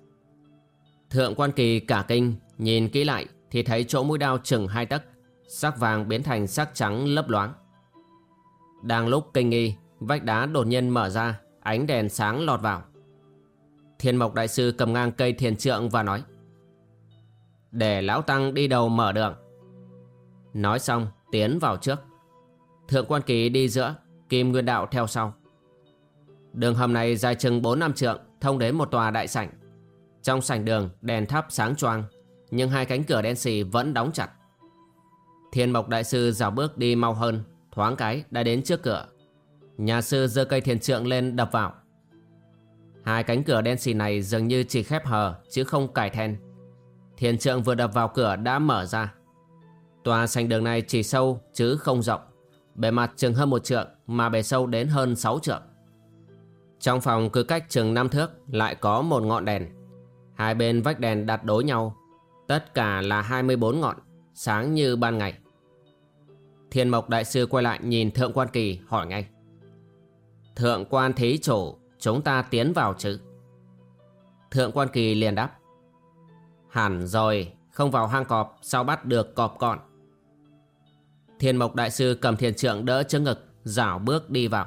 Thượng quan kỳ cả kinh, Nhìn kỹ lại thì thấy chỗ mũi đao chừng hai tấc, Sắc vàng biến thành sắc trắng lấp loáng. Đang lúc kinh nghi, Vách đá đột nhiên mở ra, Ánh đèn sáng lọt vào. Thiên mộc đại sư cầm ngang cây thiền trượng và nói, Để lão tăng đi đầu mở đường. Nói xong, tiến vào trước. Thượng quan kỳ đi giữa, Kim Nguyên Đạo theo sau. Đường hầm này dài chừng 4 năm trượng, Thông đến một tòa đại sảnh. Trong sảnh đường, đèn thắp sáng choang, Nhưng hai cánh cửa đen xì vẫn đóng chặt. Thiên Mộc Đại Sư dào bước đi mau hơn, Thoáng cái đã đến trước cửa. Nhà sư giơ cây thiền trượng lên đập vào. Hai cánh cửa đen xì này dường như chỉ khép hờ, chứ không cải then. Thiền trượng vừa đập vào cửa đã mở ra. Tòa sành đường này chỉ sâu, chứ không rộng. Bề mặt chừng hơn một trượng, mà bề sâu đến hơn sáu trượng. Trong phòng cứ cách chừng năm thước lại có một ngọn đèn. Hai bên vách đèn đặt đối nhau. Tất cả là 24 ngọn, Sáng như ban ngày. Thiên Mộc Đại Sư quay lại nhìn Thượng Quan Kỳ, hỏi ngay. Thượng quan thí chủ, Chúng ta tiến vào chứ? Thượng quan kỳ liền đáp. Hẳn rồi, Không vào hang cọp, Sao bắt được cọp con? Thiên mộc đại sư cầm thiền trượng đỡ trước ngực dảo bước đi vào.